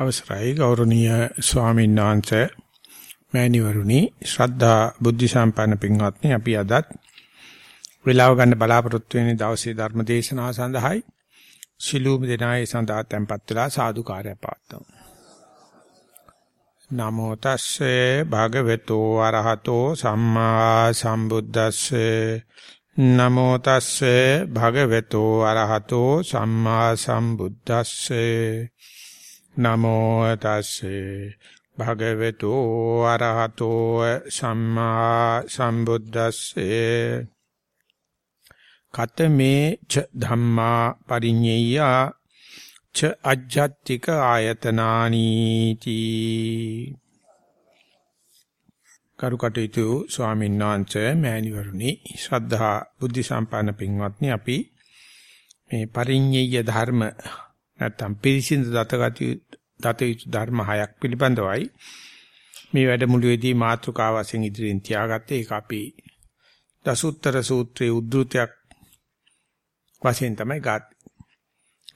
අවසරයි ගෞරවනීය ස්වාමීන් වහන්සේ මෑණිවරුනි ශ්‍රද්ධා බුද්ධ සම්පන්න පින්වත්නි අපි අදත් වේලාව ගන්න බලාපොරොත්තු වෙන දවසේ ධර්ම දේශනාව සඳහායි සිළුම් දෙනායි සඳහා tempත් වෙලා සාදුකාරය පාත්තමු නමෝ තස්සේ භගවතු අරහතෝ සම්මා සම්බුද්දස්සේ. නමෝ තස්සේ භගවතු අරහතෝ සම්මා සම්බුද්දස්සේ. නමෝ තස්සේ භගවතු අරහතෝ සම්මා සම්බුද්දස්සේ කතමේ ච ධම්මා පරිඤ්ඤය ච අජ්ජත්තික ආයතනානි තී කරුකටයුතු ස්වාමීන් වහන්සේ මෑණිවරුනි ශ්‍රද්ධා බුද්ධ සම්පන්න පින්වත්නි අපි මේ පරිඤ්ඤය ධර්ම නැත්තම් පිරිසිදු දතගති දත යුතු ධර්ම හයක් පිළිබඳවයි මේ වැඩමුළුවේදී මාතෘකාව වශයෙන් ඉදිරියෙන් තියාගත්තේ ඒක අපි දසුත්තර සූත්‍රයේ උද්ෘතයක් වශයෙන් තමයි ගත්.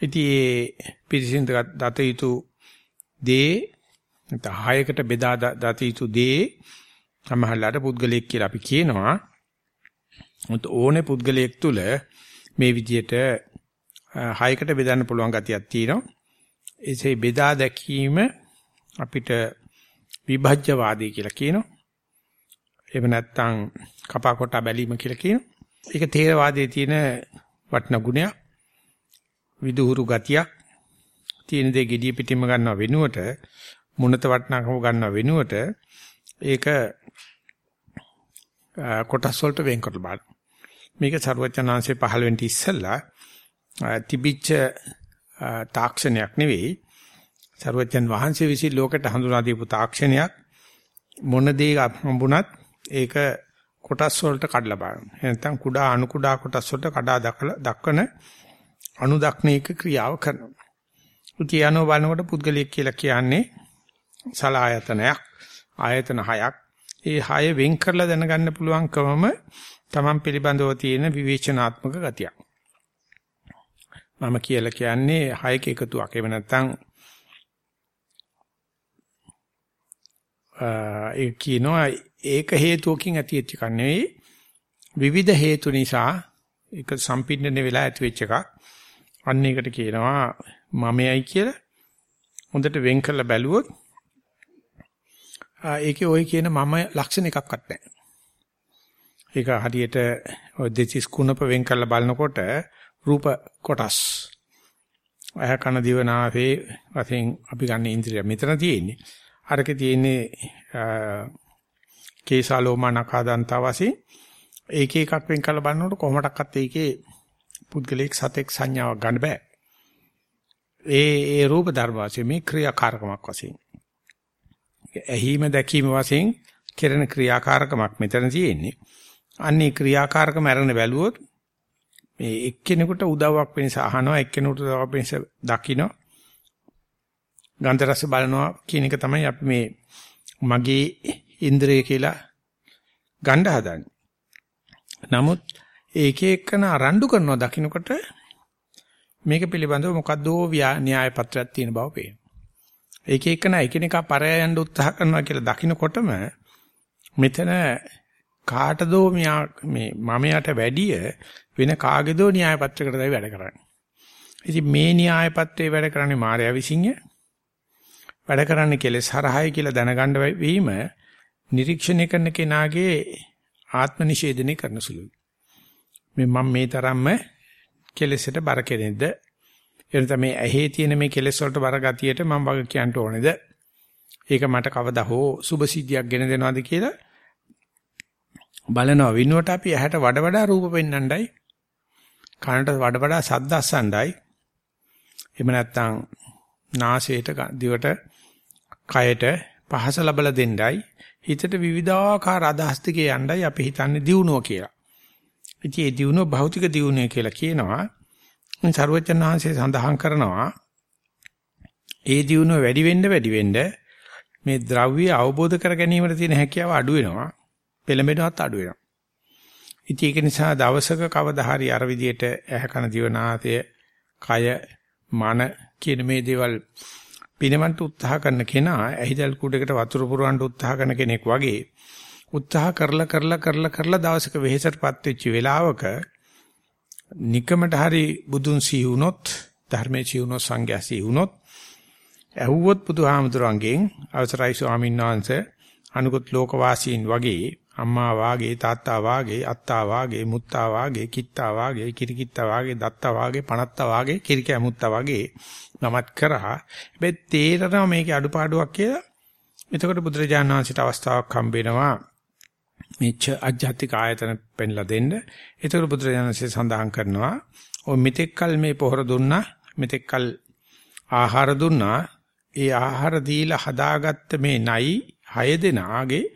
ඉතින් මේ පිරිසිදු දත යුතු දේ නැත්නම් හයකට බෙදා දත යුතු දේ සමහරලාට පුද්ගලයෙක් කියලා අපි කියනවා. මුත් ඕනේ පුද්ගලයෙක් තුල මේ විදිහට හයකට බෙදන්න පුළුවන් ගතියක් තියෙනවා. එසේ බෙදා දැකීම අපිට විභජ්‍යවාදී කියලා කියනවා. එහෙම නැත්නම් කපා කොටා බැලීම කියලා කියනවා. ඒක තේරවාදයේ තියෙන වටින ගුණයක්. විදුහුරු ගතියක්. තියෙන දේ gediy පිටින්ම ගන්නව වෙනුවට මුණත වටනකම ගන්නව වෙනුවට ඒක කොටස් වලට වෙන් කරලා බලන්න. මේක ਸਰවඥාන්සේ 15 වෙනි ඉස්සෙල්ලා තිබිච්ච තාක්ෂණයක් නෙවෙයි සරුවචන් වහන්සේ විසින් ලෝකයට හඳුනා දීපු තාක්ෂණයක් මොන දේ හම්බුණත් ඒක කොටස් වලට කඩලා බලන්න. නැත්නම් කුඩා අණු කුඩා කොටස් වලට කඩා දක්වන අණු දක්නේක ක්‍රියාව කරනවා. උතියano බලනකොට පුද්ගලික කියලා කියන්නේ සලායතනයක් ආයතන හයක්. ඒ හය වෙන් කරලා දැනගන්න පුළුවන්කමම Taman පිළිබඳව තියෙන විවේචනාත්මක ගතියක්. මම කියලා කියන්නේ හයක එකතුවක්. එහෙම නැත්නම් ඒ කියනවා ඒක හේතුවකින් ඇති වෙච්ච එකක් නෙවෙයි විවිධ හේතු නිසා ඒක සම්පින්නන වෙලා ඇති වෙච්ච එකක්. අන්න ඒකට කියනවා මමයි කියලා. හොඳට වෙන් කරලා බැලුවොත් ඒකේ ওই කියන මම ලක්ෂණ එකක්වත් නැහැ. ඒක හරියට ඔය දෙතිස් කුණප වෙන් කරලා බලනකොට රූප කොටස්. අය කන දිව නාසයේ වශයෙන් අපි ගන්න ඉන්ද්‍රිය මෙතන තියෙන්නේ. අරකේ තියෙන්නේ කේසාලෝමනකාදන්තා වශයෙන් ඒක එකක් වෙන් කරලා බලනකොට කොහොමඩක්වත් ඒකේ පුද්ගලික සතෙක් සංඥාවක් ගන්න බෑ. ඒ ඒ රූප ධර්ම වශයෙන් මේ ක්‍රියාකාරකමක් වශයෙන්. ඇහිම දැකීම වශයෙන් කෙරෙන ක්‍රියාකාරකමක් මෙතන තියෙන්නේ. අන්නේ ක්‍රියාකාරකම අරගෙන බැලුවොත් මේ එක්කෙනෙකුට උදව්වක් වෙනස අහනවා එක්කෙනෙකුට උදව්වක් වෙනස දකින්න ගන්ධ රස බලනවා කියන එක තමයි අපි මේ මගේ ඉන්ද්‍රිය කියලා ගන්න හදන්නේ. නමුත් ඒක එක්කන අරණ්ඩු කරනවා දකින්නකොට මේක පිළිබඳව මොකද්ද න්‍යාය පත්‍රයක් තියෙන බව පේනවා. ඒක එක්කන එකිනෙකා පරය යන්න උත්සාහ කරනවා කියලා දකින්නකොටම මෙතන කාටදෝ මේ මමයට වැඩිය වෙන කාගේදෝ න්‍යාය පත්‍රයකටයි වැඩ කරන්නේ. ඉතින් මේ න්‍යාය පත්‍රයේ වැඩ කරන්නේ මාර්යා විසින්ය. වැඩ කරන්නේ කෙලෙස් හරහායි කියලා දැනගන්න වීම නිරීක්ෂණය කරන කෙනාගේ ආත්ම නිෂේධනය කරන සුළුයි. මේ මම මේ තරම්ම කෙලෙසට බර කෙනෙක්ද? එනත මේ ඇහි තියෙන මේ කෙලෙස් වලට බර ගතියට මම වග කියන්න ඕනේද? ඒක මට කවදා හෝ සුභ සිද්ධියක් ගෙන දෙනවද කියලා බලනවා විනුවට අපි ඇහැට වඩ වඩා රූප පෙන්වන්නයි කනට වඩ වඩා ශබ්ද අස්සන්නයි එහෙම නැත්නම් නාසයට දිවට කයට පහස ලබලා දෙන්නයි හිතට විවිධාකාර අදහස් ටිකේ යන්නයි අපි හිතන්නේ දියුණුව කියලා. ඉතින් ඒ දියුණුව භෞතික දියුණුව කියලා කියනවා. සර්වචන් වහන්සේ සඳහන් කරනවා ඒ දියුණුව වැඩි වෙන්න වැඩි වෙන්න මේ ද්‍රව්‍ය අවබෝධ කර ගැනීමට තියෙන හැකියාව අඩු වෙනවා. පෙළඹෙනවත් අඩු වෙනවා. ඉතින් ඒක නිසා දවසක කවදා හරි අර විදියට ඇහ කන දිවනාසය කය මන කියන මේ දේවල් පිනවන්ට උත්සාහ කරන කෙනා ඇහිදල් කුඩයකට වතුර පුරවන්න උත්සාහ කරන කෙනෙක් වගේ උත්සාහ කරලා කරලා කරලා කරලා දවසක වෙහෙසටපත් වෙච්ච වෙලාවක නිකමට හරි බුදුන් සිහි වුණොත් ධර්මයේ සිහි වුණොත් සංඝයා සිහි වුණොත් ඇහුවොත් බුදුහාමුදුරන්ගෙන් අවසරයි ස්වාමීන් වහන්සේ අනුගත ලෝකවාසීන් වගේ අම්මා වාගේ තාත්තා වාගේ අත්තා වාගේ මුත්තා වාගේ කිත්තා වාගේ කිරිකිත්තා වාගේ දත්තා වාගේ පණත්තා වාගේ කිරිකෑ මුත්තා වාගේ නමත් කරා. හැබැයි තේරෙනවා මේකේ අඩුපාඩුවක් කියලා. එතකොට බුදුරජාණන් වහන්සේට අවස්ථාවක් හම්බ වෙනවා. මෙච්ච අජ්ජාතික ආයතන පෙන්ලා දෙන්න. එතකොට බුදුරජාණන් වහන්සේ සඳහන් කරනවා ඔය මෙතෙක්කල් මේ පොහොර දුන්නා මෙතෙක්කල් ආහාර දුන්නා. ඒ ආහාර දීලා හදාගත්ත මේ නයි හය දෙනාගේ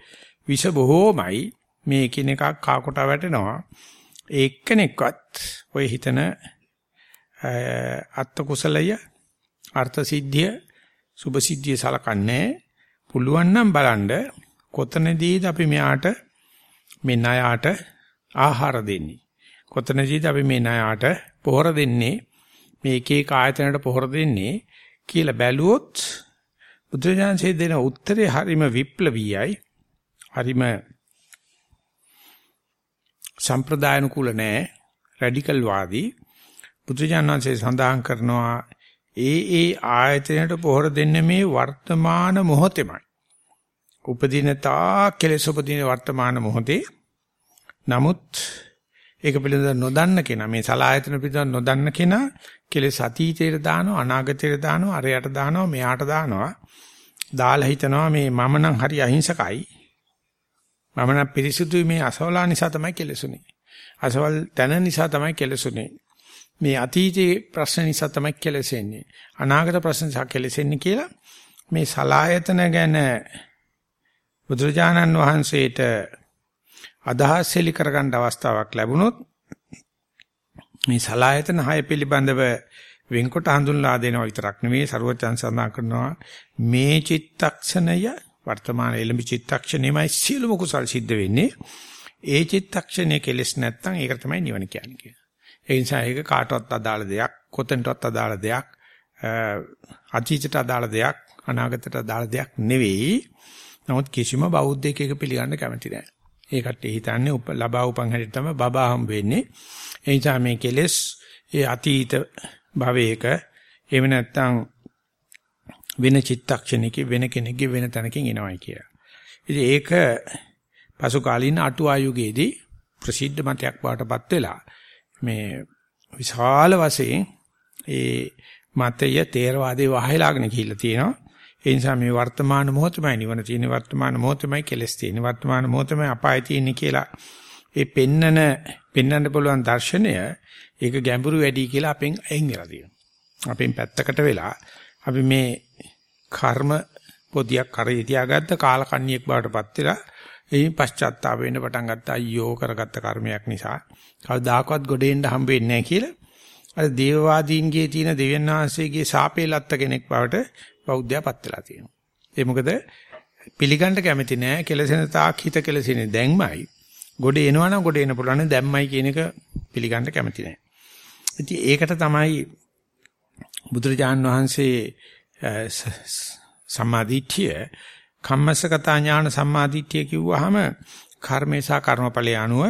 විෂ බොහෝමයි. මේ එකිනෙකක් කාකොට වැටෙනවා. එක්කෙනෙක්වත් ඔය හිතන අත්ත කුසලය අර්ථ සිද්ධිය සුභ සිද්ධිය සලකන්නේ පුළුවන් නම් බලන්න කොතනදීද අපි මෙයාට මේ ණයාට ආහාර දෙන්නේ. කොතනදීද අපි මේ ණයාට පොහොර දෙන්නේ? මේ එක එක ආයතනයට පොහොර දෙන්නේ කියලා බැලුවොත් බුදුරජාන්සේ දෙන උත්තරේ හරිම විප්ලවීයයි. හරිම සම්ප්‍රදායනුකූල නෑ රැඩිකල් වාදී බුදුජානන්සේ සඳහන් කරනවා ඒ ඒ ආයතනයට පොහොර දෙන්නේ මේ වර්තමාන මොහොතෙමයි. උපදින තා කෙලෙස උපදින වර්තමාන මොහොතේ. නමුත් ඒක පිළිබඳව නොදන්න කෙනා මේ සලායතන පිළිබඳව නොදන්න කෙනා කෙලෙස් අතීතයට දානවා අනාගතයට දානවා අරයට දානවා මෙයාට දානවා. දාලා හිතනවා මේ මම නම් හරි අහිංසකයි. මම නම් පිරිසුදුයි මේ අසවලා නිසා තමයි කෙලෙසුනේ. අසවල් තන නිසා තමයි කෙලෙසුනේ. මේ අතීතයේ ප්‍රශ්න නිසා තමයි කෙලෙසෙන්නේ. අනාගත ප්‍රශ්න නිසා කෙලෙසෙන්නේ කියලා මේ සලායතන ගැන බුදුරජාණන් වහන්සේට අදහස් හෙලි කරගන්න අවස්ථාවක් ලැබුණොත් මේ සලායතන හය පිළිබඳව වෙන්කොට හඳුන්ලා දෙනවා විතරක් නෙමෙයි ਸਰවචන් සඳහන් කරනවා මේ චිත්තක්ෂණය වර්තමාන එළඹ චිත්තක්ෂණයමයි සියලුම කුසල් සිද්ධ වෙන්නේ ඒ චිත්තක්ෂණය කෙලස් නැත්නම් ඒක තමයි නිවන කියන්නේ. ඒ නිසා ඒක කාටවත් අදාළ දෙයක්, කොතෙන්ටවත් අදාළ දෙයක්, අතීතයට අදාළ දෙයක්, අනාගතයට අදාළ දෙයක් නෙවෙයි. නමුත් කිසිම බෞද්ධයෙක් ඒක පිළිගන්න කැමති නැහැ. ඒකට හිතන්නේ උප ලබා උපන් හැටි තමයි බබා හම් වෙන්නේ. ඒ නිසා මේ කෙලෙස් ඒ අතීත භවයක එහෙම නැත්නම් වෙන චිත්තක්ෂණයක වෙන කෙනෙක්ගේ වෙන තැනකින් එනවයි කියලා. ඉතින් ඒක පසු කාලීන අටුවා යුගයේදී ප්‍රසිද්ධ මතයක් බවටපත් වෙලා මේ විශාල වශයෙන් ඒ මතය තේරවාදේ වහලාගෙන ගිහිල්ලා තියෙනවා. ඒ නිසා මේ වර්තමාන මොහොතමයි නිවන තියෙන වර්තමාන මොහොතමයි කෙලස් තියෙන වර්තමාන මොහොතමයි අපාය තියෙන්නේ කියලා ඒ පෙන්නන පෙන්වන්න පුළුවන් දර්ශනය ඒක ගැඹුරු වැඩි කියලා අපෙන් අයින් වෙලා තියෙනවා. අපෙන් පැත්තකට වෙලා අපි මේ කර්ම පොදියක් කරේ තියාගත්ත කාලකන්ණියෙක් බවටපත් වෙලා එයින් පශ්චාත්තාප වෙන්න පටන් ගත්තා අයියෝ කරගත්ත කර්මයක් නිසා කවදාකවත් ගොඩේන්න හම්බ වෙන්නේ නැහැ කියලා අර දේවවාදීන්ගේ තියෙන දෙවියන් වහන්සේගේ ශාපේ ලත්ත කෙනෙක් බවට බෞද්ධයාපත් වෙලා තියෙනවා. ඒ මොකද පිළිගන්න කැමති නෑ කෙලසෙන තාක් හිත කෙලසෙන්නේ දැන්මයි. ගොඩ එනවා නම් ගොඩ එන්න පුළුවන් දැම්මයි කියන එක පිළිගන්න කැමති නෑ. ඉතින් ඒකට තමයි බුදුරජාන් වහන්සේ සම්මාදිට්ඨිය කම්මස්සගත ඥාන සම්මාදිට්ඨිය කිව්වහම කර්මේසා කර්මඵලයේ අනුව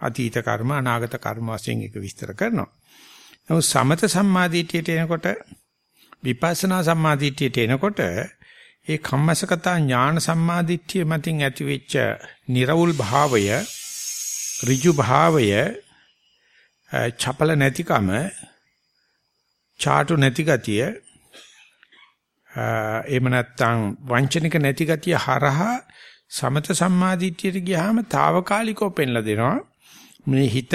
අතීත කර්ම අනාගත කර්ම වශයෙන් එක විස්තර කරනවා. නමුත් සමත සම්මාදිට්ඨියට එනකොට විපස්සනා සම්මාදිට්ඨියට එනකොට ඒ කම්මසගත ඥාන සම්මාදිට්ඨිය මතින් ඇතිවෙච්ච නිර්වුල් භාවය ඍජු භාවය චපල නැතිකම චාටු නැති ගතිය එහෙම නැත්නම් වංචනික නැති ගතිය හරහා සමත සම්මාදිට්ඨියට ගියාම తాවකාලිකව පෙන්ලා දෙනවා. මේ හිත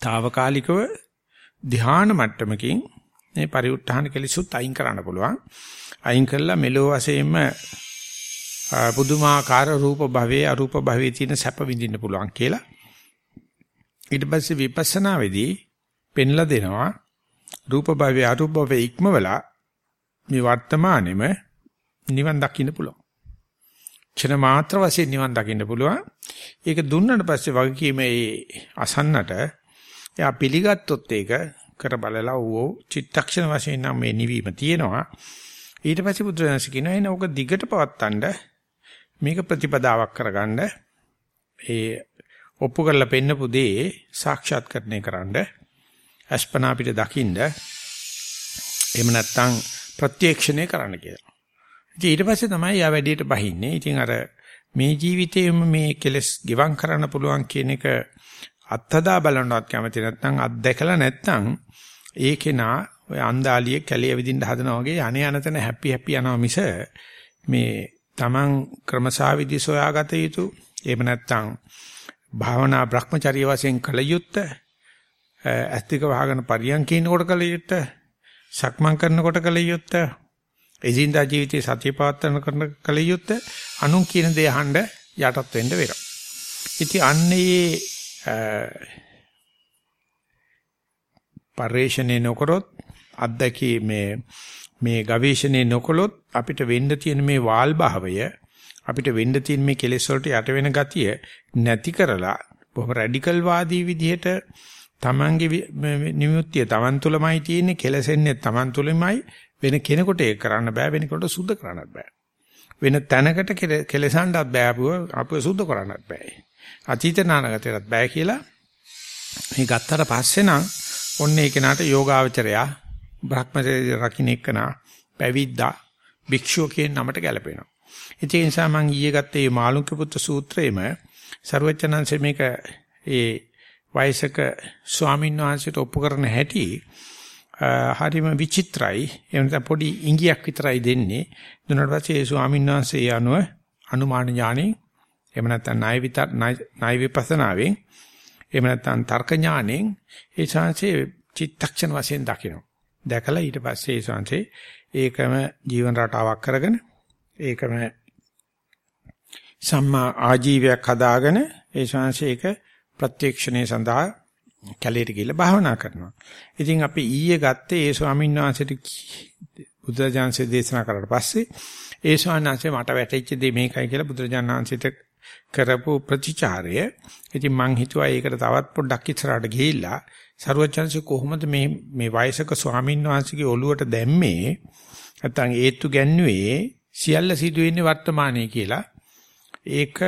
తాවකාලිකව ධ්‍යාන මට්ටමකින් මේ පරිඋත්ථාන කෙලිසුත් අයින් කරන්න පුළුවන්. අයින් කළා මෙලෝ වශයෙන්ම පුදුමාකාර රූප භවයේ අරූප භවයේ තියෙන සැප විඳින්න පුළුවන් කියලා. ඊට පස්සේ විපස්සනා වෙදී පෙන්ලා දෙනවා. රූප භවයේ අරූප භවයේ ඉක්මවලා මේ වර්තමානෙම නිවන් දකින්න පුළුවන්. චන මාත්‍ර වශයෙන් නිවන් දකින්න පුළුවන්. ඒක දුන්නට පස්සේ වගකීම ඒ අසන්නට එයා පිළිගත්තොත් ඒක කර බලලා ඌ චිත්තක්ෂණ වශයෙන් නම් මේ නිවීම තියෙනවා. ඊට පස්සේ බුදුරජාණන් කියනවා එන ඕක දිගට පවත්තන්න මේක ප්‍රතිපදාවක් කරගන්න ඒ ඔප්පු කරලා පෙන්නපු දේ සාක්ෂාත්කරණය කරන්න අස්පනා අපිට දකින්න එහෙම නැත්නම් ප්‍රත්‍යක්ෂණය කරන්න කියලා. ඉතින් ඊට පස්සේ තමයි යා වැඩියට බහින්නේ. ඉතින් අර මේ ජීවිතේම මේ කෙලස් ගෙවම් කරන්න පුළුවන් කියන එක අත්හදා බලනවත් කැමති නැත්නම් අත්දැකලා නැත්නම් ඒ කෙනා ඔය අන්දාලිය කැලිය විදින්න හදනවා වගේ අනේ අනතන හැපි හැපි යනවා මිස මේ Taman ක්‍රමසාවිදි සොයාගත යුතු එහෙම නැත්නම් භාවනා භ්‍රමචර්ය වශයෙන් කළ යුත්තේ ඇස්තික වහගෙන පරියන්කින් කොට කළ යුත්තේ සක්මන් කරනකොට කළ යුත්තේ එදින්දා ජීවිතයේ සතිය පවත්වන කරන කළ යුත්තේ අනුන් කියන දේ අහන්න යටත් වෙන්න වෙනවා. ඉතින් අන්නේ පරිශ්‍රණේ නොකරොත් අත්දැකී මේ මේ ගවේෂණේ නොකළොත් අපිට වෙන්න තියෙන මේ වාල් භාවය අපිට වෙන්න තියෙන මේ කෙලෙස් වලට යට වෙන ගතිය නැති කරලා බොහොම රැඩිකල් වාදී විදිහට තමන්ගේ නිමුත්තිය තමන් තුළමයි තියෙන්නේ කෙලසෙන්නේ තමන් තුළමයි. වෙන කෙනෙකුට ඒක කරන්න බෑ වෙන කෙනෙකුට සුද්ධ කරන්නත් බෑ. වෙන තැනකට කෙලසන්නත් බෑ අපුව අපුව සුද්ධ කරන්නත් බෑ. අතීත නානගතයටත් බෑ කියලා. මේ ගත්තට පස්සේ නම් ඔන්න ඒ කෙනාට යෝගාවචරයා බ්‍රහ්මචර්ය රකින්න එක්කනා පැවිද්දා භික්ෂුව කියන නමට ගැලපෙනවා. ඒ නිසා මම ඊයේ ගත්තේ මේ මාළුක්‍ය පුත්‍ර සූත්‍රයේම ਸਰවචනංශ මේක ඒ වයසක ස්වාමීන් වහන්සේට ඔප්පු කරන හැටි හරිම විචිත්‍රයි. ඒ වෙනත පොඩි ඉඟියක් විතරයි දෙන්නේ. දුන්නාට පස්සේ ඒ ස්වාමීන් වහන්සේ යනුව අනුමාන ඥානෙ එහෙම නැත්නම් ණය විතර ණය විපස්සනාවෙන් එහෙම නැත්නම් තර්ක ඥානෙන් ඒ ශාන්සේ චිත්තක්ෂණ වශයෙන් දකිනවා. දැකලා ඊට පස්සේ ඒ ශාන්සේ ඒකම ජීවන රටාවක් කරගෙන ඒකම සම්මා ආජීවයක් හදාගෙන ඒ ශාන්සේ ඒක ප්‍රත්‍යක්ෂණය සඳහා කැලේට ගිහිල්ලා භාවනා කරනවා. ඉතින් අපි ඊයේ ගත්තේ ඒ ස්වාමීන් වහන්සේට බුදුරජාන්සේ දේශනා කරලා පස්සේ ඒ ස්වාමීන් වහන්සේ මට වැටෙච්ච දේ මේකයි කියලා බුදුරජාණන් වහන්සේට කරපු ප්‍රතිචාරය. ඉතින් මං හිතුවා ඒකට තවත් පොඩ්ඩක් ඉස්සරහට ගිහිල්ලා සරුවචන්සේ කොහොමද මේ මේ වයසක ස්වාමීන් වහන්සේගේ ඔළුවට දැම්මේ නැත්නම් ඒත්තු ගැන්නුවේ සියල්ල සිදුවෙන්නේ වර්තමානයේ කියලා. ඒක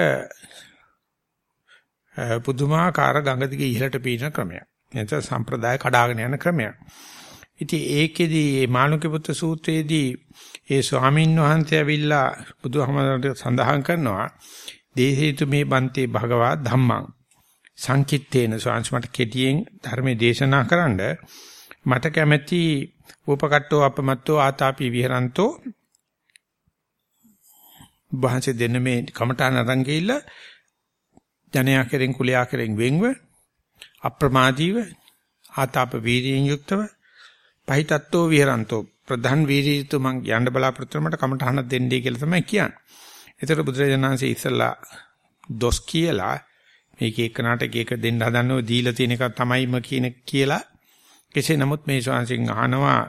පුදුමාකාර ගඟ දිගේ ඉහළට පීනන ක්‍රමයක්. නැත්නම් සම්ප්‍රදාය කඩාගෙන යන ක්‍රමයක්. ඉතින් ඒකෙදී මේ මානුක පුත්‍ර සූත්‍රයේදී ඒ ස්වාමීන් වහන්සේ ඇවිල්ලා බුදුහමරට සඳහන් කරනවා දේහේතු මේ බන්තේ භගවා ධම්මං සංකිට්ඨේන ස්වාංශ කෙටියෙන් ධර්මයේ දේශනා කරන්න මට කැමැති උපකට්ටෝ අපමත්තෝ ආතාපි විහරන්තෝ වහන්සේ දෙන්න මේ කමඨාන අරන් ගිහිල්ලා ජනයා කෙරෙන් කුලයා කෙරෙන් වෙන්ව අප්‍රමාදීව ආතාප වීර්යයෙන් යුක්තව පහිතත්වෝ විහරන්තෝ ප්‍රධාන වීර්යීතු මං යන්න බලාපොරොත්තු මට කමටහනක් දෙන්නයි කියලා තමයි කියන්නේ. ඒතර බුදුරජාණන්සේ ඉස්සලා දොස් කියලා මේක එක්කනට එක දෙන්න හදන්නව දීලා තියෙන එක තමයිම කියන කියලා කෙසේ නමුත් මේ ශාන්සින් අහනවා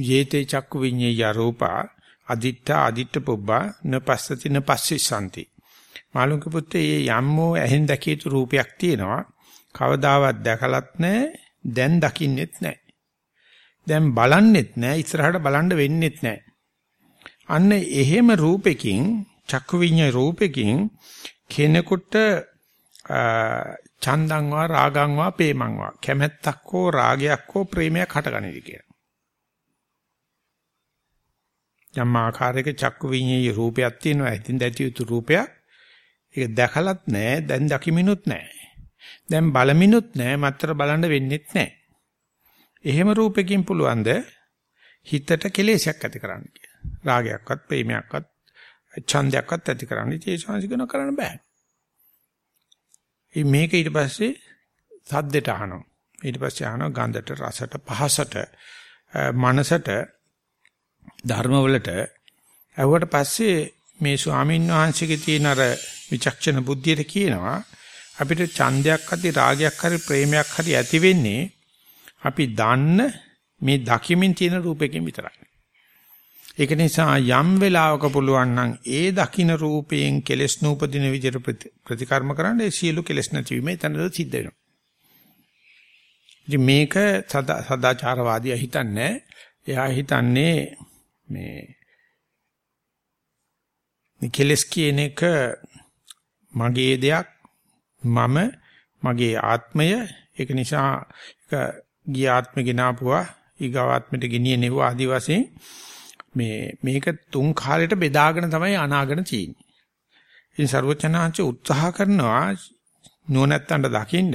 යේතේ චක්කු විඤ්ඤය රූපා අදිත්ත අදිත්ත පුබ්බා නපස්සති නපස්සිසanti මාළුන්ක පුත්තේ මේ යම්මෝ ඇහෙන් දැකිය යුතු රූපයක් තියෙනවා. කවදාවත් දැකලත් නැහැ, දැන් දකින්නෙත් නැහැ. දැන් බලන්නෙත් නැහැ, ඉස්සරහට බලන්න වෙන්නෙත් නැහැ. අන්න එහෙම රූපෙකින්, චක්කු විඤ්ඤාය රූපෙකින් කෙනෙකුට චන්දං වා රාගං වා ප්‍රේමං වා කැමැත්තක් හෝ රාගයක් හෝ ප්‍රේමයක් හටගනිවි කියලා. යම් ආකාරයක චක්කු විඤ්ඤාය රූපයක් තියෙනවා. ඉතින් දැතිය යුතු රූපයක්. ඒක දැකලත් නැහැ, දැන් දකිමිනුත් නැහැ. දැන් බලමිනුත් නැහැ, මත්තර බලන්න වෙන්නෙත් නැහැ. එහෙම රූපකින් පුළුවන්ද හිතට කෙලෙසයක් ඇති කරන්න කියලා. රාගයක්වත්, ප්‍රේමයක්වත්, ඡන්දයක්වත් ඇති කරන්න ඒ ශාන්සිකන කරන්න බෑ. මේක ඊට පස්සේ සද්දට අහනවා. ඊට පස්සේ අහනවා ගන්ධට, රසට, පහසට, මනසට, ධර්මවලට. ඇහුවට පස්සේ මේ ස්වාමීන් වහන්සේගේ තියෙන අර විචක්ෂණ බුද්ධියට කියනවා අපිට ඡන්දයක් හරි රාගයක් හරි ප්‍රේමයක් හරි ඇති වෙන්නේ අපි දන්න මේ දකිමින් තියෙන රූපයෙන් විතරයි. ඒක නිසා යම් වෙලාවක පුළුවන් නම් ඒ දකින්න රූපයෙන් කෙලස් නූපදින විදිහට ප්‍රතිකර්ම කරන්න ඒ සියලු කෙලස් නැතිවීම එතනද සිද්ධ වෙනවා. ඉතින් මේක සදාචාරවාදියා හිතන්නේ එයා හිතන්නේ මේ නිකලස් කියන එක මගේ දෙයක් මම මගේ ආත්මය ඒක නිසා ඒක ගිය ආත්මෙ ගෙනාපුවා ඊගාත්මෙට ගෙනියනෙව ආදි වශයෙන් මේ මේක තුන් කාලෙට බෙදාගෙන තමයි අනාගෙන තියෙන්නේ. ඉතින් ਸਰවචනාංශ උත්සාහ කරනවා නුවණැත්තන්ට දකින්න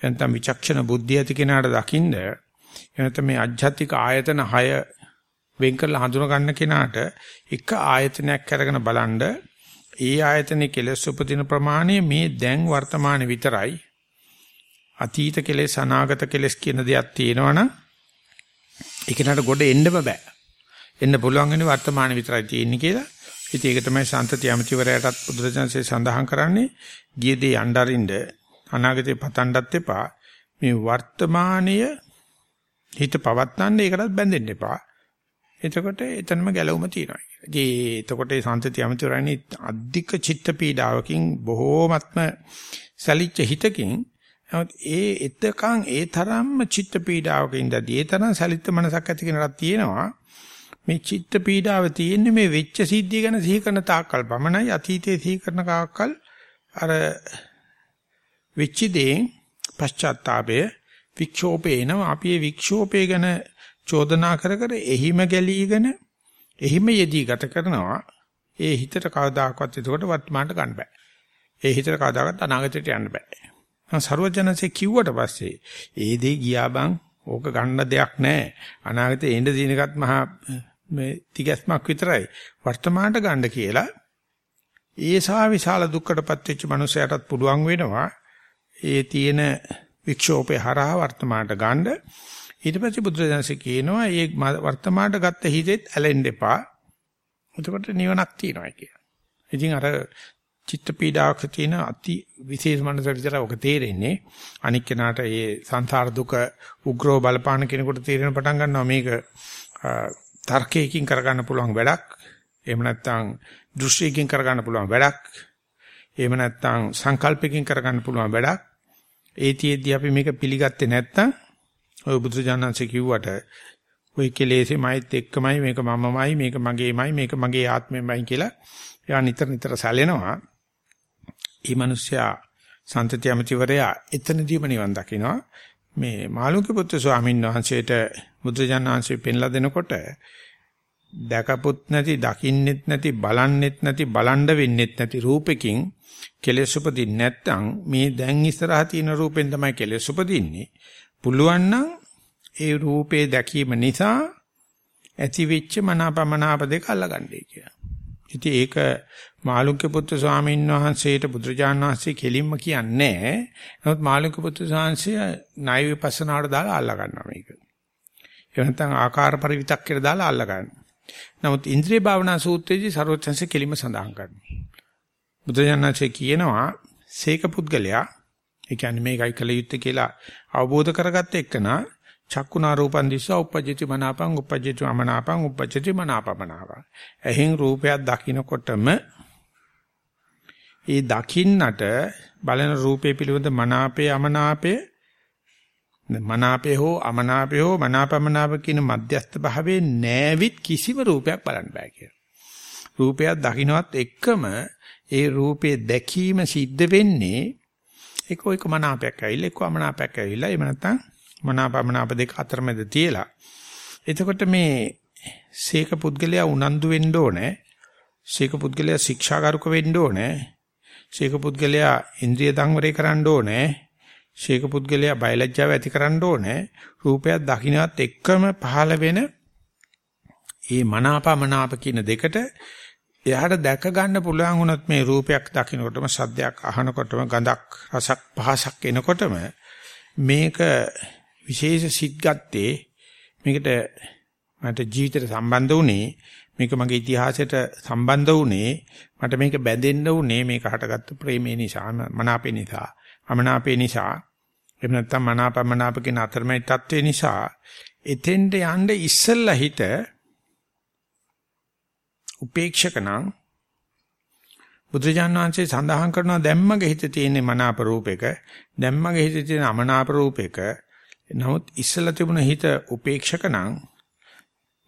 එතන විචක්ෂණ බුද්ධිය ඇති කෙනාට දකින්න එනත මේ අධ්‍යාත්මික ආයතන 6 වෙන් කරලා හඳුන ගන්න කෙනාට එක ආයතනයක් අරගෙන බලනද ඒ ආයතනයේ කෙලස් උපදින ප්‍රමාණය මේ දැන් වර්තමාන විතරයි අතීත කෙලෙස් අනාගත කෙලෙස් කියන දෙයක් තියෙනවනම් ඒකනට ගොඩ එන්නම බෑ. එන්න පුළුවන් වෙන්නේ වර්තමාන විතරයි තියෙන්නේ කියලා. ඉතින් ඒක තමයි සම්තති අමතිවරයටත් බුදුරජාන්සේ සඳහන් කරන්නේ ගිය දේ යnderින්ද අනාගතේ පතන්නත් එපා. මේ වර්තමානීය හිත පවත්නන්න ඒකටත් බැඳෙන්න එපා. එතකොට එතනම ගැලවුම තියෙනවා. ඒ එතකොට ඒ සම්තති අමතිවරයනේ අධික චිත්ත පීඩාවකින් බොහෝමත්ම සලිච්ච හිතකින් නමුත් ඒ එතකන් ඒ තරම්ම චිත්ත පීඩාවක ඉඳදී ඒ තරම් සලිත මනසක් ඇති කෙනෙක් තියෙනවා මේ චිත්ත පීඩාව තියෙන්නේ මේ වෙච්ච සිද්ධිය ගැන සිහි කරන තාක්කල් පමණයි අතීතයේ සිහි කරන කාක්කල් අර වෙච්ච දේ පශ්චාත්තාපය වික්ෂෝපේනවා අපි ඒ වික්ෂෝපේ ගැන චෝදනා කර කර එහිම ගැලීගෙන එහිම යෙදී ගත කරනවා ඒ හිතට කවදාකවත් එතකොට වර්තමානට ගන්න බෑ ඒ හිතට කවදාකවත් අනාගතයට යන්න බෑ සරුවචනසේ කිව්වට පස්සේ ඒ දේ ගියා බං ඕක ගන්න දෙයක් නැහැ. අනාගතේ එන්න දින එකත් මහා මේ තිගැස්මක් විතරයි. වර්තමානට ගන්න කියලා ඒසා විශාල දුක්කටපත් වෙච්ච මනුස්සයටත් පුළුවන් වෙනවා. ඒ තියෙන වික්ෂෝපේ හරහා වර්තමානට ගන්න. ඊට පස්සේ බුදුරජාණන්සේ කියනවා මේ වර්තමානට ගත්ත හිතෙත් ඇලෙන්න එපා. එතකොට නිවනක් තියෙනවා කියලා. ඉතින් අර චිත්ත පීඩාවක් තියෙන අති විශේෂ මනසට විතර ඔක තේරෙන්නේ. අනික් කෙනාට ඒ සංසාර දුක උග්‍රව බලපාන කෙනෙකුට තේරෙන පටන් ගන්නවා. මේක තර්කයකින් කරගන්න පුළුවන් වැඩක්. එහෙම නැත්නම් දෘෂ්ටියකින් කරගන්න පුළුවන් වැඩක්. එහෙම නැත්නම් සංකල්පයකින් කරගන්න පුළුවන් වැඩක්. ඒතියෙදි අපි මේක පිළිගත්තේ නැත්නම් ඔය බුදුජානන්සේ කිව්වට ඔය කෙලෙසේ මයිත් එක්කමයි මේක මමමයි මේක මගේමයි මේක මගේ ආත්මෙමයි කියලා එයා නිතර නිතර සැලෙනවා ඒ මිනිස්සයා සන්තති අමතිවරයා එතනදීම නිවන් දකිනවා. මේ මාළුක්‍ය පුත්‍ර ස්වාමීන් වහන්සේට බුදුජානක වහන්සේ පෙන්ලා දෙනකොට දැකපොත් නැති, දකින්නෙත් නැති, බලන්නෙත් නැති, බලන්න වෙන්නෙත් නැති රූපෙකින් කෙලෙස් උපදින්නේ නැත්නම් මේ දැන් ඉස්සරහා තියෙන රූපෙන් තමයි කෙලෙස් උපදින්නේ. පුළුවන් නම් ඒ රූපේ දැකීම නිසා ඇති වෙච්ච මනාපමනාප දෙක අල්ලගන්නයි කියලා. ඉතින් ඒක මාළුක්‍ය පුත්‍ර ස්වාමීන් වහන්සේට බුදුරජාණන් වහන්සේ කෙලින්ම කියන්නේ නමුත් මාළුක්‍ය පුත්‍ර ස්වාමීන් ණය විපස්සනාවට දාලා අල්ලා ගන්නවා මේක. ඒ නැත්නම් ආකාර පරිවිතක්කේට දාලා අල්ලා ගන්නවා. නමුත් ඉන්ද්‍රිය භාවනා සූත්‍රයේදී ਸਰවඥන්සේ කෙලින්ම සඳහන් කරනවා. බුදුරජාණන් වහන්සේ කියනවා සීක පුද්ගලයා ඒ කියන්නේ මේකයි කල යුත්තේ කියලා අවබෝධ කරගත්ත එක්කනා චක්කුණා රූපං දිස්සා උපජ්ජති මනාපං උපජ්ජති අමනාපං උපජ්ජති මනාපමනාපං. එහෙන් රූපයක් දකින්නකොටම ඒ දකින්නට බලන රූපේ පිළිබඳ මනාපේ අමනාපේ මනාපේ හෝ අමනාපේ හෝ මනාපමනාප කියන මධ්‍යස්ථ භාවයේ නැවිත් කිසිම රූපයක් බලන්න බෑ කියලා. රූපයක් දකින්නවත් එක්කම ඒ රූපේ දැකීම සිද්ධ වෙන්නේ එක එක මනාපයක් ඇවිල්ලා එක්ක අමනාපයක් ඇවිල්ලා එහෙම නැත්නම් මනාපමනාප දෙක අතරමැද තියලා. එතකොට මේ සීක පුද්ගලයා උනන්දු වෙන්න ඕනේ. සීක පුද්ගලයා ශික්ෂාගාරුක වෙන්න ඕනේ. සීක පුද්ගලයා ඉන්ද්‍රිය දංවරේ කරන්න ඕනේ. සීක පුද්ගලයා බයලජ්ජාව ඇති කරන්න ඕනේ. රූපයක් දකින්නත් එක්කම පහළ වෙන මේ මනාපමනාප කියන දෙකට එයාට දැක ගන්න පුළුවන් වුණත් මේ රූපයක් දකින්නකොටම සද්දයක් අහනකොටම ගඳක් රසක් පහසක් එනකොටම මේක විශේෂ සිත් ගත්තේ මේකට මට ජීවිතයට සම්බන්ධ වුණේ මේක මගේ ඉතිහාසයට සම්බන්ධ වුණේ මට මේක බැඳෙන්න වුණේ මේක හටගත්තු ප්‍රේමේ නිසා මනාපේ නිසා අමනාපේ නිසා එහෙම නැත්නම් මනාපමනාප කියන අතරමැයි තත්ත්වේ නිසා එතෙන්ට යන්න ඉස්සෙල්ලා හිත උපේක්ෂකනම් බුදුරජාණන් වහන්සේ සඳහන් කරනවා දැම්මගේ හිතේ තියෙන මනාප රූපයක දැම්මගේ හිතේ තියෙන අමනාප රූපයක නමුත් ඉස්සලා තිබුණ හිත උපේක්ෂක නම්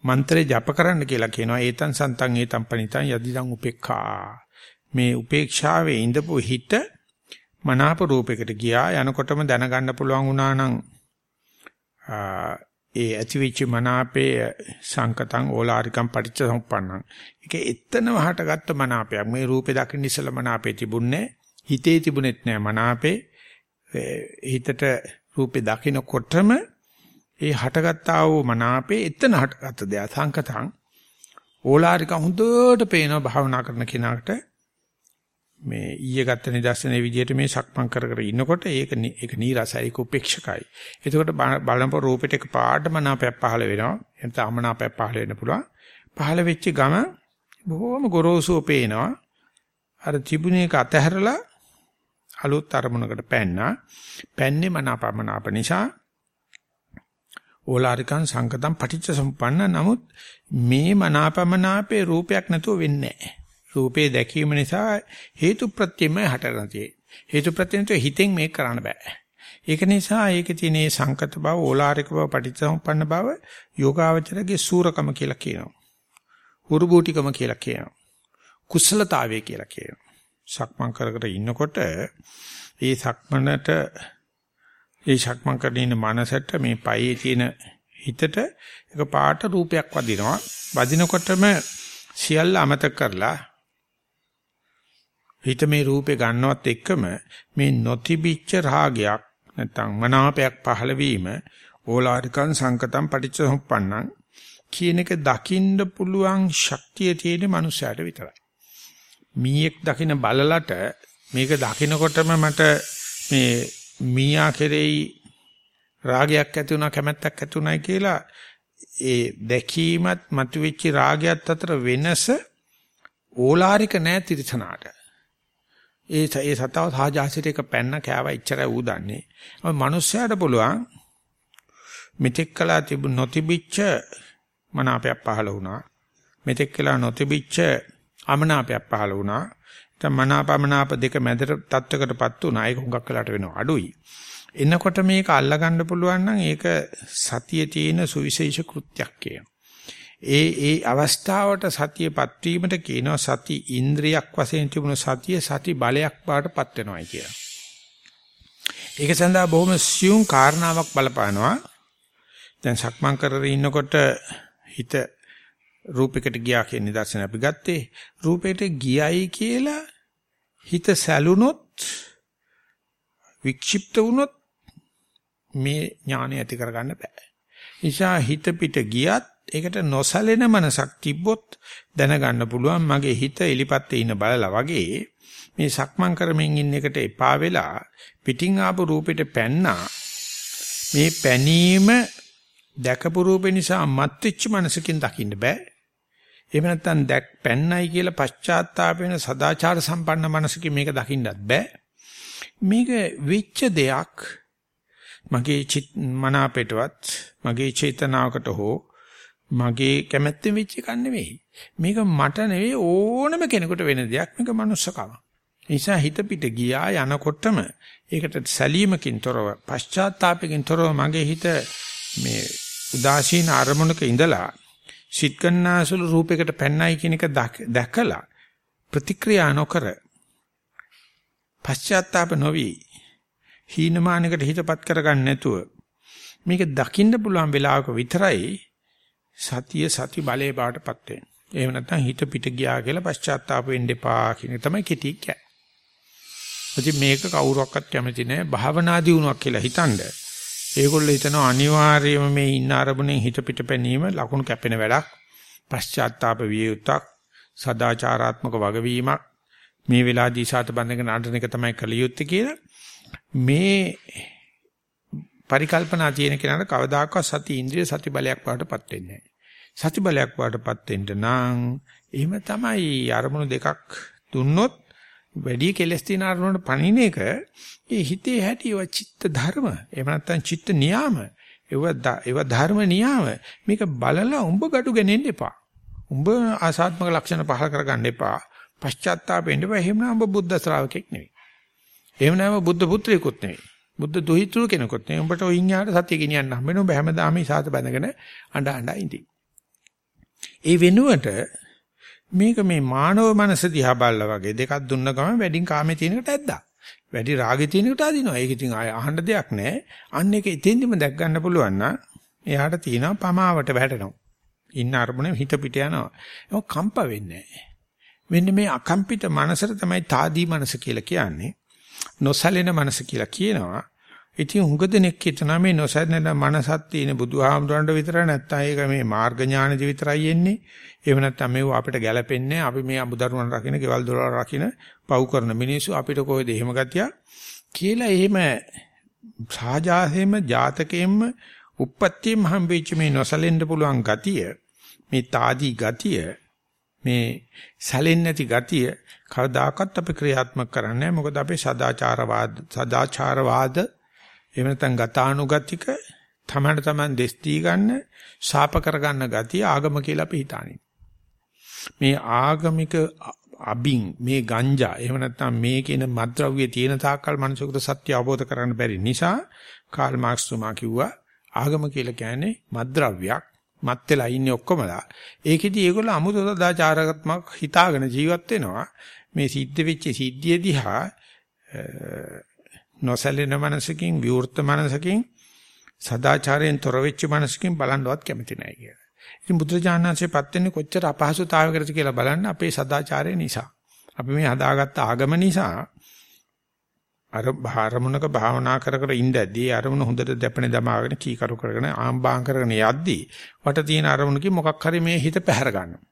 මන්ත්‍රේ ජප කරන්න කියලා කියනවා ඒතං සන්තං ඒතං පනිතං යදිදං උපේක්ඛා. මේ උපේක්ෂාවේ ඉඳපු හිත මනාප රූපයකට ගියා යනකොටම දැනගන්න පුළුවන් වුණා නම් ඒ ඇතිවිච්ච මනාපේ සංකතං ඕලාරිකම් පටිච්චසමුප්පන්නං. ඒක එතනම හටගත්ත මනාපයක්. මේ රූපේ දකින්න ඉස්සලා මනාපේ තිබුණේ හිතේ තිබුණෙත් නෑ මනාපේ. හිතට රූපේ දකින්නකොටම ඒ හටගත්තා වූ මනාපේ එතන හටගත්ත දෙය සංකතං ඕලාරිකම් හොඳට පේනවා භාවනා කරන කෙනාට. මේ ඊයේ ගත්ත නිදර්ශනයේ විදිහට මේ සක්මන් කර කර ඉන්නකොට ඒක ඒක නීරසයි ඒක උපේක්ෂකයි. එතකොට බලනපො රූපෙට එක පාඩම මනාපයක් පහළ වෙනවා. එතන අමනාපයක් පහළ වෙන්න පුළුවන්. පහළ වෙච්ච ගම බොහොම ගොරෝසුව පේනවා. අර තිබුණේක අතහැරලා අලුත් අරමුණකට පැන්නා. පැන්නේ මනාපමනාප නිසා ඕලාරිකං සංකතං පටිච්ච සම්පන්න නමුත් මේ මනාපමනාපේ රූපයක් නැතුව වෙන්නේ නැහැ. රූපේ දැකීම නිසා හේතු ප්‍රත්‍යමය හටගන්න තියෙන්නේ. හේතු ප්‍රත්‍යයෙන් හිතෙන් මේක කරන්න බෑ. ඒක නිසා ඒකේ තියෙන සංකත බව, ඕලාරික බව, පටිච්චසමුප්පන්න බව යෝගාවචරගේ සූරකම කියලා කියනවා. හුරුබූටිකම කියලා කියනවා. කුසලතාවය කියලා කියනවා. සක්මන් කර කර ඉන්නකොට ඒ සක්මනට ඒ සක්මන් කරගෙන ඉන්න මනසට මේ පයේ තියෙන හිතට එක පාට රූපයක් වදිනවා. වදිනකොටම සියල්ල අමතක කරලා හිත මේ රූපේ ගන්නවත් එක්කම මේ නොතිබිච්ච රාගයක් නැත්නම් මනාපයක් පහළ වීම ඕලාරිකං සංකතං පටිච්චසමුප්පන්නං කියන එක දකින්න පුළුවන් ශක්තිය තියෙන මනුස්සයාට විතරයි. මීයක් දකින්න බලලට මේක දකින්නකොටම මට මේ මීයා කෙරෙහි රාගයක් ඇති වුණා කැමැත්තක් ඇති වුණායි කියලා ඒ දැකීමත් මතුවෙච්ච රාගයත් අතර වෙනස ඕලාරික නෑ තිරසනාට. ඒ ඒ සතාව සාජාසිත එක පැන්න කෑවා ඉච්චරයි ඌ දන්නේ. ඔය මිනිස්සයාට පුළුවන් මෙතෙක් කළා තිබු නොතිබිච්ච මනාපයක් පහළ වුණා. මෙතෙක් කළා නොතිබිච්ච අමනාපයක් පහළ වුණා. දැන් මනාපමනාප දෙක මැදට තත්වයකටපත් වුණා. ඒක හුඟක් වෙලාට වෙනවා අඩුයි. එනකොට මේක අල්ලගන්න පුළුවන් නම් ඒක සතියේ තියෙන සුවිශේෂ කෘත්‍යයක් කියනවා. ඒ ඒ අවස්ථාවට සතියපත් වීමට කියනවා සති ඉන්ද්‍රියක් වශයෙන් තිබුණු සතිය සති බලයක් බාටපත් වෙනවායි කියලා. ඒක සඳහා බොහොම සියුම් කාරණාවක් බලපානවා. දැන් සක්මන් කරගෙන ඉන්නකොට හිත රූපයකට ගියා කියන නිදර්ශන අපි ගත්තේ රූපයට ගියයි කියලා හිත සැලුනොත් වික්ෂිප්ත වුනොත් මේ ඥානය ඇති කරගන්න බෑ. නිසා හිත පිට ගියත් ඒකට නොසලෙන මනසක් තිබ්බොත් දැනගන්න පුළුවන් මගේ හිත එලිපත්තේ ඉන්න බලලා වගේ මේ සක්මන් කරමින් ඉන්න එකට එපා වෙලා පිටින් ආපු රූපෙට පැන්නා. මේ පැනීම දැකපු රූපේ නිසා මත්විච්ච මනසකින් දකින්න බෑ. එහෙම නැත්නම් දැක් පැන්නයි කියලා පශ්චාත්තාප වෙන සදාචාර සම්පන්න මනසකින් මේක දකින්නත් බෑ. මේක වෙච්ච දෙයක් මගේ චිත් මනාපයටවත් මගේ චේතනාවකට හෝ මගේ කැමැත්තෙන් වෙච්ච එකක් නෙවෙයි. මේක මට නෙවෙයි ඕනම කෙනෙකුට වෙන දෙයක්. මේක manussකම. නිසා හිත පිට ගියා යනකොටම ඒකට සැලීමකින් තොරව පශ්චාත්තාවපකින් තොරව මගේ හිත මේ උදාසීන අරමුණක ඉඳලා සිත්කන්නාසුළු රූපයකට පැන්නයි කියන එක දැකලා ප්‍රතික්‍රියා නොකර පශ්චාත්තාප නොවි හීනමානකට හිතපත් කරගන්න නැතුව මේක දකින්න පුළුවන් වෙලාවක විතරයි සතිය සති බලයේ බාටපත් වෙන්නේ. එහෙම නැත්නම් හිත පිට ගියා කියලා පශ්චාත්තාප වෙන්න එපා කියන තමයි කෙටි කියන්නේ. ඉතින් මේක කවුරක්වත් කැමති නැහැ භාවනා දියුණුවක් කියලා හිතනද. ඒගොල්ලෝ හිතනවා අනිවාර්යයෙන්ම මේ ඉන්න අරමුණෙන් හිත පිට පැනීම ලකුණු කැපෙන වැඩක්. පශ්චාත්තාප විය යුතුක් සදාචාරාත්මක වගවීමක් මේ වෙලාවදී සාත බඳගෙන අඬන එක තමයි කළ යුත්තේ කියලා මේ පරිකල්පනා තියෙන කෙනාට කවදාකවත් සති ඉන්ද්‍රිය සති බලයක් වඩටපත් වෙන්නේ නැහැ. සති බලයක් වඩටපත් වෙන්න නම් එහෙම තමයි අරමුණු දෙකක් දුන්නොත් වැඩි කෙලස් තියෙන අරමුණට පණින එක ඒ හිතේ හැටි ඒවා චිත්ත ධර්ම. එහෙම නැත්නම් චිත්ත නියාම. ඒවා ඒවා ධර්ම නියාම. මේක බලලා උඹ gadu ගන්නේ එපා. උඹ ආසාත්මක ලක්ෂණ පහල කරගන්න එපා. පශ්චාත්තාප වෙන්න එපා. එහෙම නම් උඹ බුද්ධ ශ්‍රාවකෙක් නෙවෙයි. එහෙම නැම බුද්ධ පුත්‍රයෙකුත් නෙවෙයි. බුද්ධ දොහිතුරු කෙනෙකුත් නෙවෙයි. උඹට ඔයින් යාට සතිය ගෙනියන්න හම්බ වෙන උඹ හැමදාම ඉසాత බැඳගෙන අඬ අඬ ඉඳි. ඒ වෙනුවට මේක මේ මානව මනස දිහා බලලා වගේ දෙකක් දුන්න ගමන් වැඩින් කාමේ තියෙනකට ඇද්දා. වැඩි රාගේ තියෙනකට අදිනවා. ඒක ඉතින් ආය අහන්න දෙයක් නැහැ. අන්න ඒක එතෙන්දිම දැක් ගන්න පුළුවන් නම් එයාට තියෙනවා පමාවට වැටෙනවා. ඉන්න අරමුණේ හිත පිට යනවා. ඒක කම්ප වෙන්නේ නැහැ. මෙන්න මේ අකම්පිත මනසට තමයි తాදී මනස කියලා කියන්නේ. නොසැලෙන මනස කියලා කියනවා. ඉතින් හුඟ දෙනෙක් හිතනවා මේ නොසැලෙන මනසක් තියෙන බුදුහාමුදුරන්ට විතර නැත්තම් ඒක මේ මාර්ග ඥානෙදි විතරයි එන්නේ. එහෙම නැත්තම් මේව අපිට ගැලපෙන්නේ අපි මේ අමුදරුවන් රකින්න, ගෙවල් දොරවල් රකින්න, පව් කරන මිනිස්සු අපිට කොහෙද එහෙම ගතිය කියලා එහෙම සාජාසෙම ජාතකයෙන්ම උප්පත්තියම හම්බෙච්ච මේ නොසැලෙන්න පුළුවන් ගතිය, මේ తాදී ගතිය, මේ සැලෙන්නේ නැති ගතිය කවදාකවත් අපි ක්‍රියාත්මක කරන්නේ මොකද අපේ සදාචාරවාද සදාචාරවාද එහෙම නැත්නම් ගතානුගතික තමන්න තමන් දෙස් දී ගන්න ශාප කරගන්න ගතිය ආගම කියලා අපි හිතානේ මේ ආගමික අබින් මේ ගංජා එහෙම නැත්නම් මේ කියන මත්ද්‍රව්‍ය තියෙන තාක්කල් මනුෂ්‍යකට සත්‍ය අවබෝධ කරගන්න බැරි නිසා කාල් මාක්ස් තුමා කිව්වා ආගම කියලා කියන්නේ මත්ද්‍රව්‍යයක් මත් වෙලා ඉන්නේ ඔක්කොමලා. ඒකෙදි ඒගොල්ලෝ අමුතු සදාචාරාත්මක හිතාගෙන ජීවත් වෙනවා. මේ සිද්ධ වෙච්ච සිද්ධිය දිහා නොසැලෙන මනසකින් විවෘත මනසකින් සදාචාරයෙන් තොර වෙච්ච මනසකින් බලන්නවත් කැමති නැහැ කියලා. ඉතින් බුදුරජාණන්සේපත් වෙන්නේ කොච්චර අපහසුතාවයකටද කියලා බලන්න අපේ සදාචාරය නිසා. අපි මේ හදාගත්ත ආගම නිසා අර භාරමුණක භාවනා කර කර ඉඳදී අරමුණ හොඳට දැපෙන දමාගෙන කීකරු කරගෙන ආම්බාම් කරගෙන යද්දී වට තියෙන අරමුණකින් මොකක් හරි මේ හිත පැහැර ගන්නවා.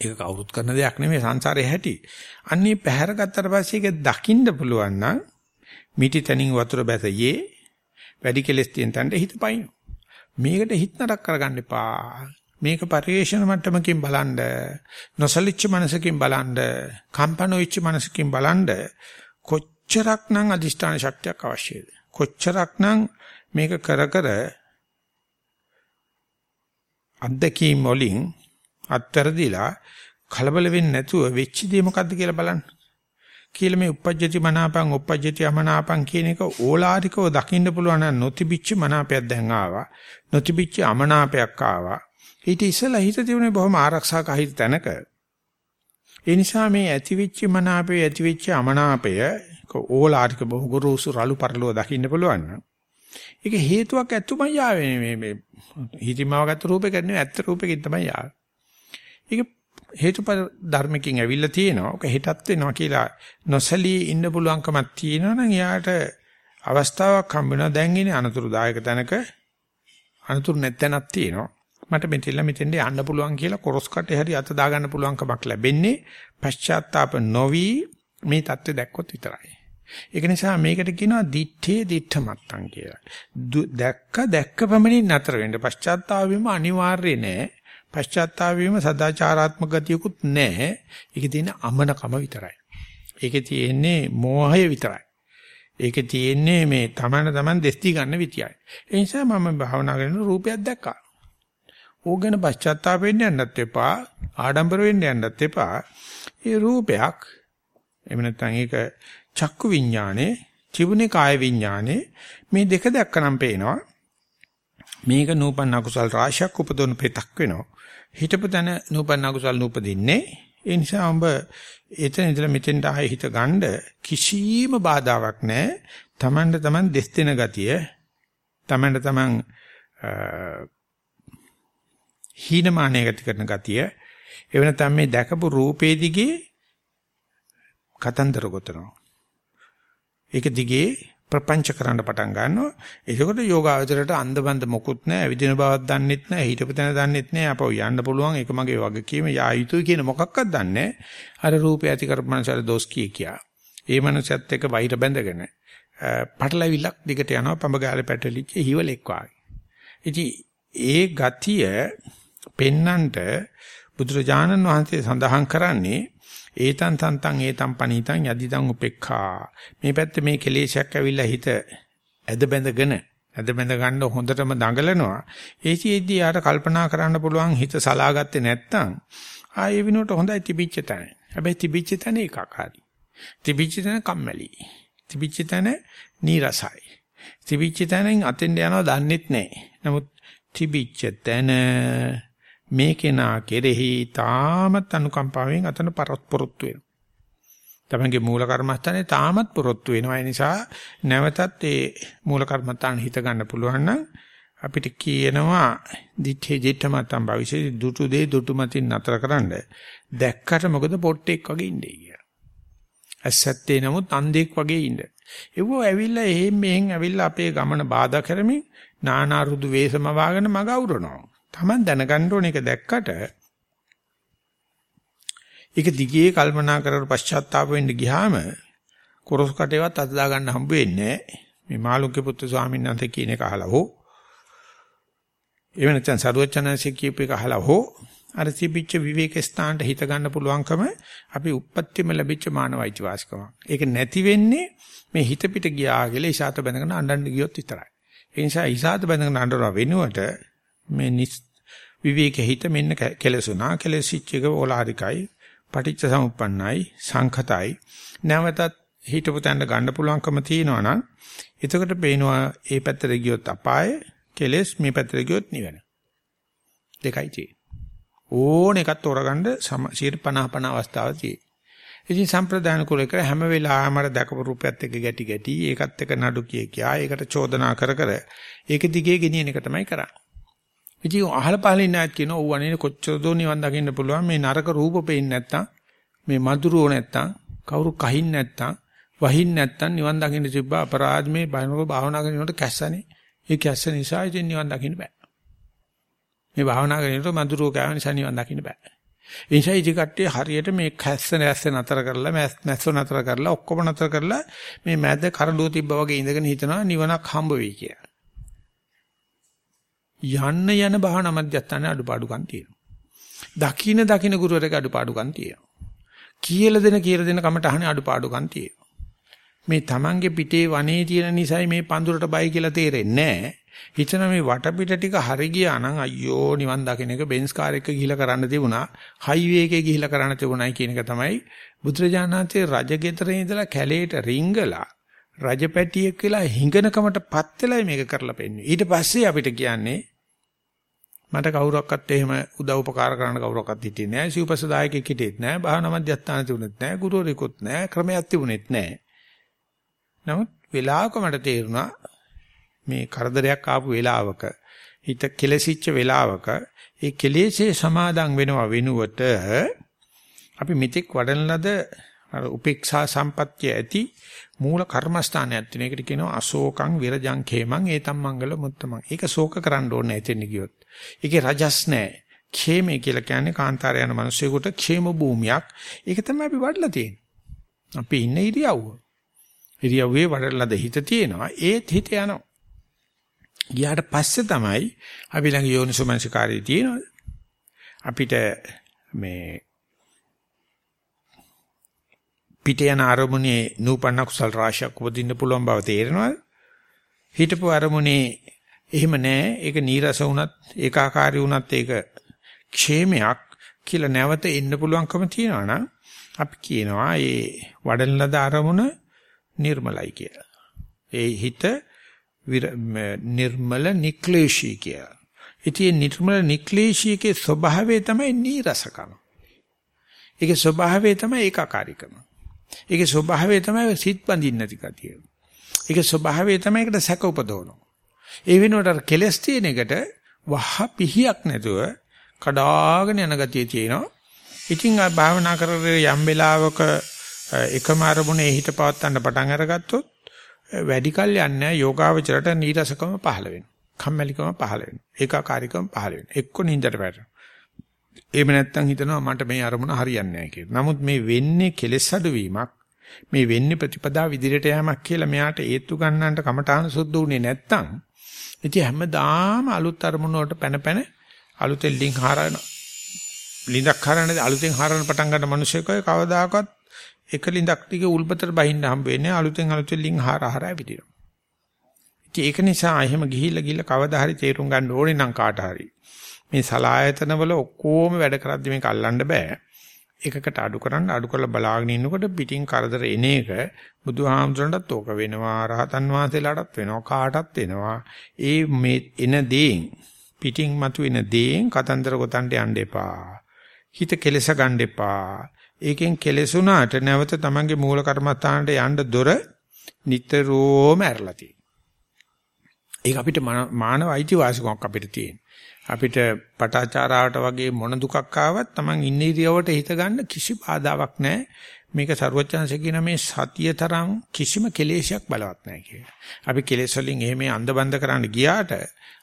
ඒක කවුරුත් කරන දෙයක් නෙමෙයි සංසාරේ හැටි. අන්නේ පැහැර ගත්තට පස්සේ ඒක දකින්න පුළුවන් නම් මිටි තනින් වතුර බැසයේ වැඩි කෙලස් තියෙන තැනට හිත පයින්. මේකට හිත නරක කරගන්න එපා. මේක පරිේශන මට්ටමකින් බලන්න නොසලිච්ච මනසකින් බලන්න කම්පන වෙච්ච මනසකින් බලන්න කොච්චරක්නම් අදිෂ්ඨාන ශක්තියක් අවශ්‍යද? කොච්චරක්නම් මේක කර කර අත්දැකීම් වලින් අත්තරදිලා කලබල වෙන්නේ නැතුව වෙච්ච දේ මොකද්ද කියලා බලන්න. කියලා මේ uppajjati මනාපං uppajjati අමනාපං කියන එක ඕලාරිකව දකින්න පුළුවන් නම් නොතිබිච්ච මනාපයක් දැන් ආවා. නොතිබිච්ච අමනාපයක් ආවා. ඊට ඉස්සෙල්ලා හිත තිබුණේ බොහොම ආරක්ෂාක හිත තැනක. ඒ නිසා මේ ඇතිවිච්ච මනාපය ඇතිවිච්ච අමනාපය ඕලාරික බොහෝ ගුරුසු රළු පරලුව දකින්න පුළුවන් නම් ඒක හේතුවක් ඇතුමයි ආවේ මේ මේ හිතිමව ගත්ත රූපේ කරන්නේ ඇත්ත රූපෙකින් තමයි ආවේ. ඒක හේතුඵල ධර්මකින් ඇවිල්ලා තියෙනවා. ඒක හිතත් වෙනවා කියලා නොසලී ඉන්න පුළුවන්කමක් තියෙනවා නම් එයාට අවස්ථාවක් හම්බ වෙනවා. දැන් ඉන්නේ අනතුරුදායක තැනක අනතුරු නැත්තනක් තියෙනවා. මට මෙතෙල්ල මෙතෙන්ද යන්න පුළුවන් කියලා කොරස් කටේ හරි අත දාගන්න පුළුවන්කමක් ලැබෙන්නේ පශ්චාත්තාප නොවි මේ தත්ත්වය දැක්කොත් විතරයි. ඒක නිසා මේකට කියනවා දිත්තේ දිත්තමත්තන් කියලා. දැක්ක දැක්ක පමණින් නතර වෙන්න පශ්චාත්තාප වීම අනිවාර්ය නෑ. පශ්චාත්තාප වීම සදාචාරාත්මක ගතියකුත් නැහැ. ඒකේ තියෙන අමනකම විතරයි. ඒකේ තියෙන්නේ මෝහය විතරයි. ඒකේ තියෙන්නේ මේ තමන තමන් දෙස්ති ගන්න විතියයි. ඒ නිසා මම භාවනා කරන රූපයක් දැක්කා. ඕගෙන පශ්චාත්තාප වෙන්න යන්නත් එපා, ආඩම්බර වෙන්න යන්නත් එපා. ඒ රූපයක් එහෙම නැත්නම් ඒක චක්කු විඥානේ, චිවුනේ කාය විඥානේ මේ දෙක දැක්කනම් පේනවා. මේක නූපන් අකුසල් රාශියක් උපදවන පෙතක් වෙනවා. හිතපු තැන නූපන් අකුසල් නූපදින්නේ. ඒ නිසා ඔබ එතන ඉඳලා මෙතෙන්ට ආයෙ හිත ගන්න කිසිම බාධාවක් නැහැ. Tamanට Taman දෙස් දෙන ගතිය. Tamanට Taman හීනමානය ගති කරන ගතිය. එවන තමයි මේ දැකපු රූපේ දිගේ කතන්දර ගොතනවා. ඒක දිගේ ප්‍රපංච කරන්න පටන් ගන්නවා. එතකොට යෝගාවචරයට අන්දබන්ද මොකුත් නැහැ. ඇවිදින බවක් දන්නෙත් නැහැ. හිටපු තැන දන්නෙත් නැහැ. අපව යන්න පුළුවන්. ඒක මගේ වගකීම. යා යුතුයි කියන මොකක්වත් දන්නේ අර රූපය ඇති කරපමණසාර දොස් කී කියා. ඒ මනුස්සයත් එක්ක වෛර බැඳගෙන පටලවිලක් දිගට යනවා පඹගාලේ පැටලිච්ච හිවලෙක් වාගේ. ඉතින් ඒ ගතිය පෙන්නන්ට බුදුරජාණන් වහන්සේ සඳහන් කරන්නේ ඒතන් තන්තන් ඒතන් පනීතන් යදිදන් උපේක්ඛා. මේ පැත්තේ මේ කෙලේශයක් ඇවිල්ලා හිත ඇද බැඳගෙන ඇද බැඳ ගන්න හොඳටම දඟලනවා. ඒචීදී යාට කල්පනා කරන්න පුළුවන් හිත සලාගත්තේ නැත්තම් ආයේ විනෝට හොඳයි තිබිච්ච තැන. හැබැයි තිබිච්ච තැන එකක් හරි. තිබිච්ච තැන කම්මැලි. තිබිච්ච තැන නීරසයි. තිබිච්ච තැනින් අතෙන් යනවා දන්නෙත් නැහැ. නමුත් තිබිච්ච තැන මේ කෙනා කෙරෙහි තාමත් අනුකම්පාවෙන් අතන පරස්පරොත්තු වෙනවා. තමන්ගේ මූල කර්මස්ථානේ තාමත් පොරොත්තු වෙනවා. ඒ නිසා නැවතත් ඒ මූල කර්මස්ථාන හිත ගන්න පුළුවන් නම් අපිට කියනවා දිත්තේ දිත්තමතම් භවිෂේ දුටු දේ දුටු මතින් නතරකරන්න. දැක්කට මොකද පොට්ටෙක් වගේ ඉන්නේ කියලා. ඇස්සත්තේ නමුත් අන්ධෙක් වගේ ඉන්න. ඒව ඇවිල්ලා එහෙන් මෙහෙන් ඇවිල්ලා අපේ ගමන බාධා කරමින් නානා රුදු වේසම වාගෙන මග අවුරනවා. Taman දැනගන්න ඕන එක දැක්කට ඒක දිගේ කල්පනා කරලා පශ්චාත්තාප වෙන්න ගියාම කොරස් කටේවත් අත දා ගන්න හම්බ වෙන්නේ මේ මාළුක්‍ය පුත්තු ස්වාමීන් වහන්සේ කියන එක අහලා හෝ එවන නැත්නම් සරුවචනන්සේ කියපු එක අහලා හෝ අර තිබිච්ච විවේක ස්ථානට හිත ගන්න පුළුවන්කම අපි උප්පත්තියම ලැබිච්ච මානවයිති වාසිකම. ඒක නැති වෙන්නේ මේ හිත පිට ගියා කියලා ඉසాత බැඳගෙන අඬන්න ගියොත් විතරයි. ඒ නිසා ඉසాత බැඳගෙන අඬනවා වෙනුවට මේ විවේක හිත මෙන්න කෙලසුනා. කෙලසිච්ච එක ඕලාරිකයි පටිච්ච සමුප්පන්නයි සංඛතයි. නැවතත් හිතපු තැනට ගන්න පුළුවන්කම තියෙනවා නම් එතකොට පේනවා ඒ පැත්තට ගියොත් අපාය කෙලස් මේ පැත්තට ගියොත් නිවන. දෙකයි තියෙන්නේ. ඕන එකක් තෝරගන්න 50 50 අවස්ථාවක් තියෙන්නේ ඉතින් සම්ප්‍රදාන කුලයක හැම වෙලාවෙම අර දැකපු රූපයත් එක්ක ගැටි ගැටි ඒකත් එක්ක නඩු කිය කියා ඒකට චෝදනා කර කර ඒක දිගේ ගෙනියන එක තමයි කරන්නේ. ඉතින් අහල පහල ඉන්න අයත් කියනවා ඌ අනේ කොච්චර දෝ නිවන් දකින්න පුළුවන් මේ නරක රූප පේන්නේ නැත්තම් මේ මధుරෝ නැත්තම් කවුරු කහින් නැත්තම් වහින් නැත්තම් නිවන් දකින්න තිබ්බ අපරාධ මේ බයනක භාවනා කරනකොට කැස්සනේ. ඒ කැස්ස නිසා ඉතින් නිවන් දකින්න බෑ. මේ භාවනා කරනකොට මధుරෝ කෑව නිසා නිවන් දකින්න බෑ. ඒ නිසා ඉති කට්ටිය හරියට මේ කැස්ස නැස්ස නතර කරලා මැස්ස නතර කරලා ඔක්කොම නතර කරලා මේ මැද කරඬුව තිබ්බා වගේ ඉඳගෙන හිතනවා නිවනක් හම්බ වෙයි කියලා. යන්න යන භාවනා මධ්‍යස්ථානයේ අඩුපාඩුකම් තියෙනවා. දකින්න දකින්න ගුරුවරයෙක් අඩුපාඩුකම් තියෙනවා. කියලා දෙන කියලා දෙන කමට අහන්නේ අඩුපාඩුකම් තියෙනවා. මේ Tamange පිටේ වනේ තියෙන නිසයි මේ පඳුරට බයි කියලා තේරෙන්නේ නැහැ. හිතන මේ වටපිට ටික හරි ගියා නම් අයියෝ නිවන් දකින්න එක බෙන්ස් කාර් එක ගිහිලා කරන්න තිබුණා. හයිවේ එකේ ගිහිලා කරන්න තිබුණයි කියන එක තමයි බුදුරජාණන්සේ රජගෙදරේ ඉඳලා කැලේට රිංගලා රජපැටියෙක් කියලා හිඟනකමටපත් වෙලයි මේක කරලා පෙන්නේ. ඊට පස්සේ අපිට කියන්නේ මට කවුරක්වත් එහෙම උදව් උපකාර කරන්න කවුරක්වත් හිටියේ නැහැ. සිව්පසදායකෙක් හිටියෙත් නැහැ. භාවනා මධ්‍යස්ථාන තිබුණෙත් නැහැ. ගුරුවරයෙකුත් නැහැ. ක්‍රමයක් තිබුණෙත් නැහැ. නමුත් වෙලාවක මට තේරුණා මේ කරදරයක් ආපු වෙලාවක හිත කෙලසිච්ච වෙලාවක ඒ කෙලෙසේ සමාදන් වෙනව වෙනුවට අපි මෙතෙක් වඩන ලද අර උපේක්ෂා සම්පත්‍ය ඇති මූල කර්මස්ථානයක් තියෙන එකට කියනවා අශෝකං විරජං khemං ඒතම් මංගල මුත්තමං. ඒක ශෝක කරන්න ඕනේ එතෙන් ගියොත්. ඒකේ රජස් නැහැ. ඛේමේ කියලා කියන්නේ කාන්තාර යන මිනිස්සුෙකුට ඛේම භූමියක්. ඒක තමයි අපි වඩලා තියෙන්නේ. අපි ඉන්නේ ඉරියව්ව. ඉරියව්වේ වඩලාද හිත තියෙනවා. ඒත් හිත යනවා. ගියාට පස්සේ තමයි අපි ළඟ යෝනිසෝමනසිකාරී තියෙනවා. අපිට මේ පිට යන අරමුණේ නූපන්න කුසල් රාශියක් උපදින්න පුළුවන් බව තේරෙනවද? හිතපු අරමුණේ එහෙම නැහැ. ඒක නීරස වුණත් ඒකාකාරී වුණත් ඒක ക്ഷേමයක් කියලා නැවත එන්න පුළුවන්කම තියෙනවා නම් අපි කියනවා ඒ වඩන ලද අරමුණ නිර්මලයි කියලා. ඒ හිත නිර්මල නික්ලේශී කියලා. ඉතින් නිර්මල නික්ලේශීකේ ස්වභාවය තමයි නීරසකම. ඒකේ ස්වභාවය තමයි ඒකාකාරීකම. ඒකේ ස්වභාවය තමයි සිත් බඳින්න නැති කතිය. ඒකේ ස්වභාවය තමයි ඒකට සැක උපදවනවා. ඒ වෙනුවට කෙලස් තියෙන එකට වහ පිහියක් නැතුව කඩාගෙන යන ගතිය තියෙනවා. ඉතින් ආ භාවනා කරගෙන යම් වෙලාවක එකම අරමුණේ හිත පවත්තන්න පටන් අරගත්තොත් වැඩි කල් යන්නේ යෝගාවචරයට නීරසකම පහළ වෙනවා. කම්මැලිකම පහළ වෙනවා. ඒකාකාරීකම පහළ වෙනවා. එක්ක නින්දට වැටෙනවා. එහෙම නැත්නම් හිතනවා මට මේ අරමුණ හරියන්නේ නැහැ කියලා. නමුත් මේ වෙන්නේ කෙලෙස් අඩුවීමක්. මේ වෙන්නේ ප්‍රතිපදා විදිහට යෑමක් කියලා මෙයාට ඒත්තු ගන්නන්ට කමඨාන සුද්ධ උනේ නැත්නම් ඉතින් හැමදාම අලුත් අරමුණ වලට පැන පැන අලුතෙන් ලින්ක් හරන ලින්දක් හරන අලුතෙන් හරන පටන් ගන්න මිනිස්සුකෝ කවදාකවත් එක ලින්දක් ටික උල්පතට බහින්න හම්බ වෙන්නේ අලුතෙන් අලුතෙන් ලින්ක් හර හර ඇවිදිනවා. ඉතින් ඒක නිසා එහෙම ගිහිල්ලා ගිහිල්ලා කවදා හරි තේරුම් ගන්න ඕනේ නම් කාට හරි මේ සලායතන වල ඔක්කොම වැඩ කරද්දි මේක අල්ලන්න බෑ. එකකට අඩු කරන්න අඩු කරලා බලාගෙන ඉන්නකොට පිටින් කරදර එන එක බුදුහාමුදුරන්ටත් ඕක වෙනවා රහතන් වහන්සේලාටත් වෙනවා කාටත් වෙනවා. ඒ මේ එන දේෙන් පිටින් මතුවෙන දේෙන් කතන්දර ගොතන්න යන්න එපා. හිත කෙලස ගන්න එපා. ඒකෙන් කෙලසුණාට නැවත තමන්ගේ මූල කර්මස්ථානට යන්න දොර නිතරම ඇරලා තියෙනවා. ඒක අපිට මානව අයිතිවාසිකමක් අපිට තියෙන අපිට පටාචාරාවට වගේ මොන දුකක් ආවත් Taman ඉන්න ඉරියවට හිත ගන්න කිසි බාධාවක් නැහැ. මේක ਸਰවඥාන්සේ කියන මේ සතිය තරම් කිසිම කෙලෙසයක් බලවත් නැහැ කියලා. අපි කෙලෙස් වලින් එහෙම අන්ධබන්ද කරන්න ගියාට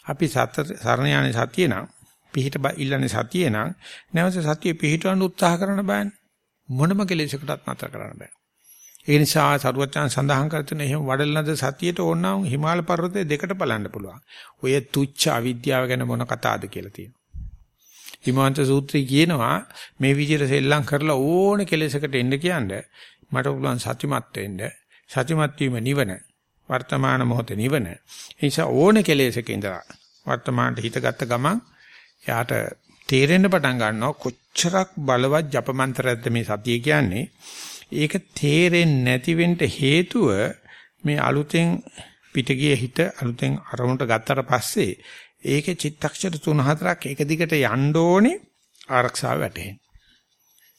අපි සරණ යන්නේ සතිය නම් පිහිට ඉල්ලන්නේ සතිය නම් නැවත සතිය පිහිටවන්න උත්සාහ කරන බෑනේ. මොනම කෙලෙසකටත් නතර කරන්න බෑ. ඒ නිසා සරුවචාන් සඳහන් කරන එහෙම වඩලනද සතියට ඕනනම් හිමාල පර්වතයේ දෙකට බලන්න පුළුවන්. ඔය තුච්ච අවිද්‍යාව ගැන මොන කතාවද කියලා තියෙනවා. හිමවන්ත සූත්‍රය කියනවා මේ විදිහට සෙල්ලම් කරලා ඕන කෙලෙසකට එන්න කියන්නේ මට පුළුවන් සතිමත් වෙන්න. සතිමත් වීම නිවන. වර්තමාන මොහොතේ නිවන. ඒ නිසා ඕන කෙලෙසක ඉඳලා වර්තමානට හිතගත්ත ගමන් යාට තේරෙන්න පටන් ගන්නවා කොච්චරක් බලවත් ජපමන්ත්‍රයක්ද මේ සතිය කියන්නේ ඒක තේරෙන්නේ නැති වෙන්න හේතුව මේ අලුතෙන් පිටගිය හිත අලුතෙන් අරමුණට ගත්තට පස්සේ ඒකේ චිත්තක්ෂර 3-4ක් එක දිගට යන්න ඕනේ ආරක්ෂාව වැටෙන්න.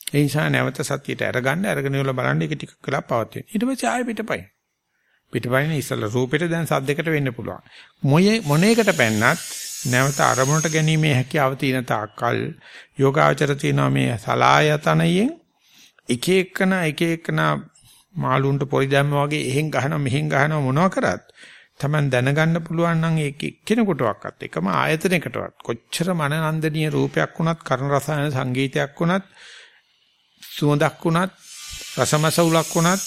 ඒ නිසා නැවත සතියට අරගන්න අරගෙන ඉවල බලන්න ඒක ටිකක් වෙලා පවතින. ඊට පස්සේ ආයෙ පිටපයි. පිටපයින් ඉස්සලා රූපෙට දැන් සද්දයකට වෙන්න පුළුවන්. මොයේ මොනේකට පැන්නත් නැවත අරමුණට ගැනීමේ හැකියාව තියෙන තාක්කල් යෝගාචර තියෙනවා මේ සලායතනයෙන් එක එකන එක එකන මාළුන්ට පොරි දැම්ම වගේ එහෙන් ගහනවා මෙහෙන් ගහනවා මොනවා කරත් Taman දැනගන්න පුළුවන් නම් ඒක එක්කෙනෙකුටවත් එකම ආයතනයකටවත්. කොච්චර මනනන්දනීය රූපයක් වුණත් කර්ණ රසයන සංගීතයක් වුණත් සුවඳක් වුණත් රසමසවුලක් වුණත්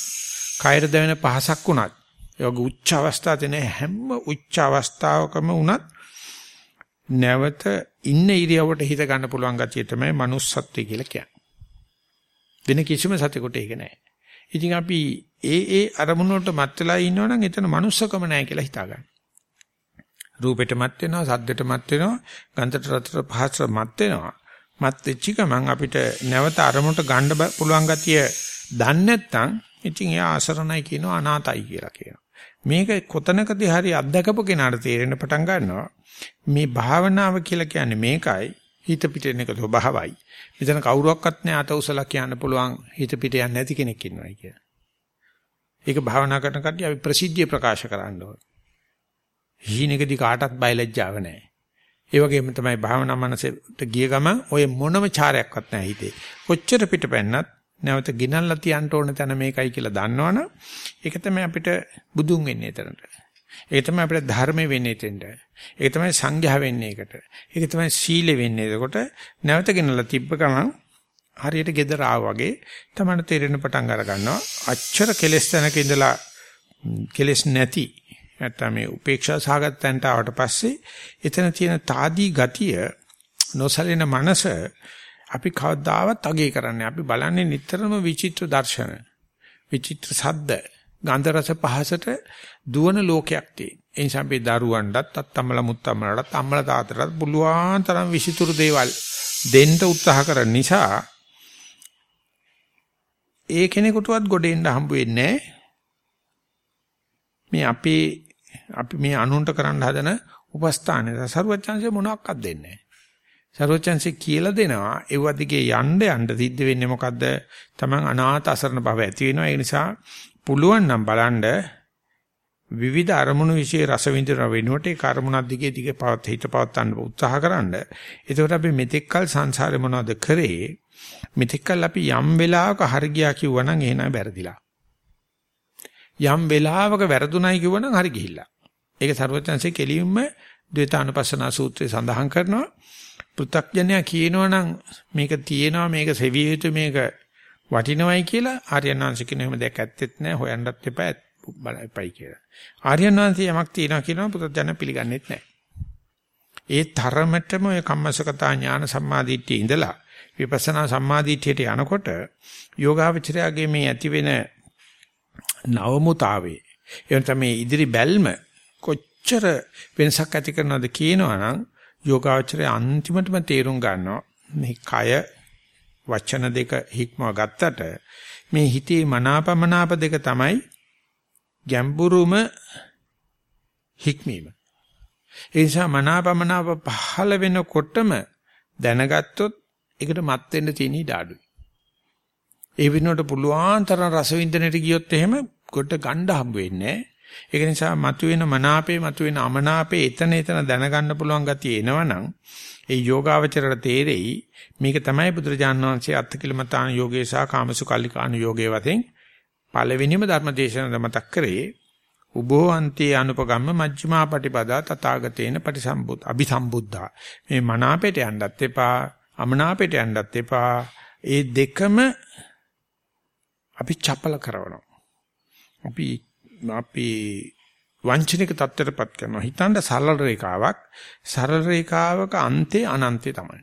කයර දැවෙන පහසක් වුණත් ඒ වගේ උච්ච අවස්ථා තියෙන හැම උච්ච අවස්ථාවකම වුණත් නැවත ඉන්න ඉරියවට හිත ගන්න පුළුවන් ගතිය තමයි manussත්වය කියලා කියන්නේ. වෙන කිසිම සතෙකුට ඒක නැහැ. ඉතින් අපි ඒ ඒ අරමුණ වලට මත් වෙලා ඉන්නවනම් එතන manussකම නැහැ කියලා හිතා ගන්න. රූපෙට මත් වෙනවා, සද්දෙට මත් වෙනවා, ගන්ධට රසට පහසට මත් වෙනවා. මත් වෙච්ච ගමන් අපිට නැවත අරමුණට ගන්න පුළුවන් ගතිය දන්නේ නැත්නම් ඉතින් එයා අසරණයි කියනවා අනාතයි කියලා කියනවා. මේක කොතනකදී හරි අත්දකපු කෙනාට තේරෙන්න පටන් ගන්නවා. මේ භාවනාව කියලා කියන්නේ මේකයි හිත පිටෙන එක ස්වභාවයි. මෙතන කවුරුවක්වත් නැහැ අත උසලා කියන්න පුළුවන් හිත පිට යන්නේ නැති කෙනෙක් ඉන්නවයි කියලා. ඒක භාවනා කරන කට්ටිය අපි ප්‍රසිද්ධිය ප්‍රකාශ කරන්න ඕනේ. හීනෙකදී කාටවත් බයලජ්ජාව නැහැ. ඒ වගේම තමයි භාවනා මනසට ගිය ගමන් ඔය මොනම චාරයක්වත් නැහැ හිතේ. කොච්චර පිටපැන්නත් නැවත ගිනල්ලා තියන්න ඕන තැන මේකයි කියලා දන්නවනම් ඒක තමයි අපිට බුදුන් වෙන්නේ එතනට. ඒක තමයි අපිට ධර්ම වෙන්නේ එතෙන්ට. ඒක තමයි සංඝයා වෙන්නේ ඒකට. ඒක තමයි සීල වෙන්නේ. එතකොට නැවත ගෙනලා තිබ්බ ගමන් හරියට gedara ආවා වගේ තමයි තේරෙන පටන් අර ගන්නවා. අච්චර කෙලස් තැනක ඉඳලා කෙලස් නැති නැත්නම් මේ උපේක්ෂා සාගතයන්ට ආවට පස්සේ එතන තියෙන తాදී ගතිය නොසලින මනස අපි කවදාවත් අගේ කරන්නේ අපි බලන්නේ නිතරම විචිත්‍ර දර්ශන විචිත්‍ර සද්ද ගන්ධ රස පහසට දුවන ලෝකයක් තියෙන. ඒ නිසා අපි දරුවන්ටත් අත්තම්මලා මුත්තම්මලාටත් අම්මලා තාත්තටත් පුළුවන් තරම් විසිතුරු දේවල් දෙන්න උත්සාහ කරන නිසා ඒ කෙනෙකුටවත් ගොඩෙන්න හම්බ වෙන්නේ මේ අපේ අපි මේ අනුන්ට කරන්න හදන උපස්ථානේ සරුවචාන්සේ මොනවාක්වත් දෙන්නේ නැහැ. සරුවචාන්සේ කියලා දෙනවා ඒව දිගේ යන්න යන්න සිද්ධ වෙන්නේ මොකද්ද? Taman අනාථ අසරණ භව ඇති වෙනවා. ඒ නිසා පුළුවන් නම් බලන්න විවිධ අරමුණු વિશે රස විඳින වෙනුවට ඒ කර්මුණක් දිගේ දිගේ පවත් හිත පවත් ගන්න උත්සාහ කරන්න. එතකොට අපි මෙතෙක්කල් සංසාරේ මොනවද කරේ? මෙතෙක්කල් අපි යම් වෙලාවක හරි ගියා කිව්වනම් එහෙනම් වැරදිලා. යම් වෙලාවක වැරදුණයි කිව්වනම් හරි ගිහිල්ලා. ඒක ਸਰවඥාන්සේ කෙලින්ම ද්වේතානුපස්සනා සූත්‍රයේ සඳහන් කරනවා. පෘථග්ජනයා කියනවනම් මේක තියෙනවා මේක සෙවිය යුතු මේක වටිනවයි කියලා ආර්යනාංශ කියන එහෙම දෙයක් ඇත්තෙත් නැහැ හොයන්නත් එපා බලපයි කියලා. ආර්යනාංශය යමක් තියනවා කියනවා පුතත් පිළිගන්නෙත් නැහැ. ඒ තරමටම ඔය කම්මසකතා ඥාන සම්මාදිට්ඨිය ඉඳලා විපස්සනා සම්මාදිට්ඨියට යනකොට යෝගාවචරයාගේ මේ ඇතිවෙන නවමුතාවේ එවන තමයි ඉදිරි බැල්ම කොච්චර වෙනසක් ඇති කරනවද කියනවනම් යෝගාවචරය අන්තිමටම තේරුම් ගන්නවා මේ කය වචන දෙක හික්මව ගත්තට මේ හිතේ මනාපමනාප දෙක තමයි ගැඹුරුම හික්මීම. ඒ නිසා මනාපමනාප පහළ වෙනකොටම දැනගත්තොත් ඒකට මත් වෙන්න තියෙන ඉඩ අඩුයි. ඒ වෙනුවට පුළුවන් තරම් රස වින්දනයට ගියොත් එහෙම කොට ගන්න හම්බ වෙන්නේ ඒක නිසා මතුවෙන මනාපේ මතුවෙන අමනාපේ එතන එතන දැනගන්න පුළුවන් ගතිය එනවනම් ඒ යෝගාවචරයට තේරෙයි මේක තමයි බුදුරජාණන් වහන්සේ අත්තිකිලමතාන යෝගේ සහ කාමසුකල්ලිකාන යෝගේ වතෙන් පළවෙනිම ධර්ම දේශනාව මතක් කරේ උබෝ අන්තේ අනුපගම්ම මජ්ක්‍ධිමා පටිපදා තථාගතේන පටිසම්බුත් අபிසම්බුද්ධා. මේ මනාපයට යන්නත් එපා අමනාපයට යන්නත් එපා. ඒ දෙකම අපි චපල කරනවා. අපි අපි වංචනික தත්ත්වයටපත් කරනවා හිතන්න සරල රේඛාවක් සරල රේඛාවක අන්තේ අනන්තේ තමයි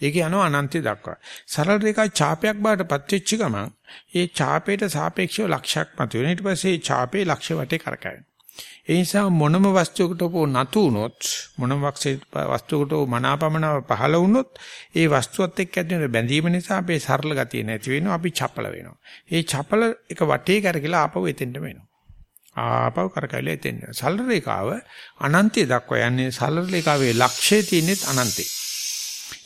ඒක යනවා අනන්තය දක්වා. සරල රේඛා ඡාපයක් බාටපත් වෙච්ච ගමන් ඒ ඡාපයට සාපේක්ෂව ලක්ෂයක් මතුවෙන. ඊට පස්සේ ඒ ඡාපේ ලක්ෂ වටේ කරකැවෙන. ඒ නිසා මොනම වස්තුවකට පො නතු වුනොත් මොනම වස්තුවකට මනාපමනාව පහළ වුනොත් ඒ වස්තුවත් එක්ක ඇතිවෙන බැඳීම නිසා අපේ සරල ගතිය නැති වෙනවා අපි චපල වෙනවා. ඒ චපල එක වටේ කරකලා ආපහු එතෙන්ටම එනවා. ආපහු කරකැවිලා එතෙන්ට. සරල රේඛාව අනන්තය දක්වා යන්නේ සරල රේඛාවේ ලක්ෂයේ තියෙනෙත් අනන්තේ.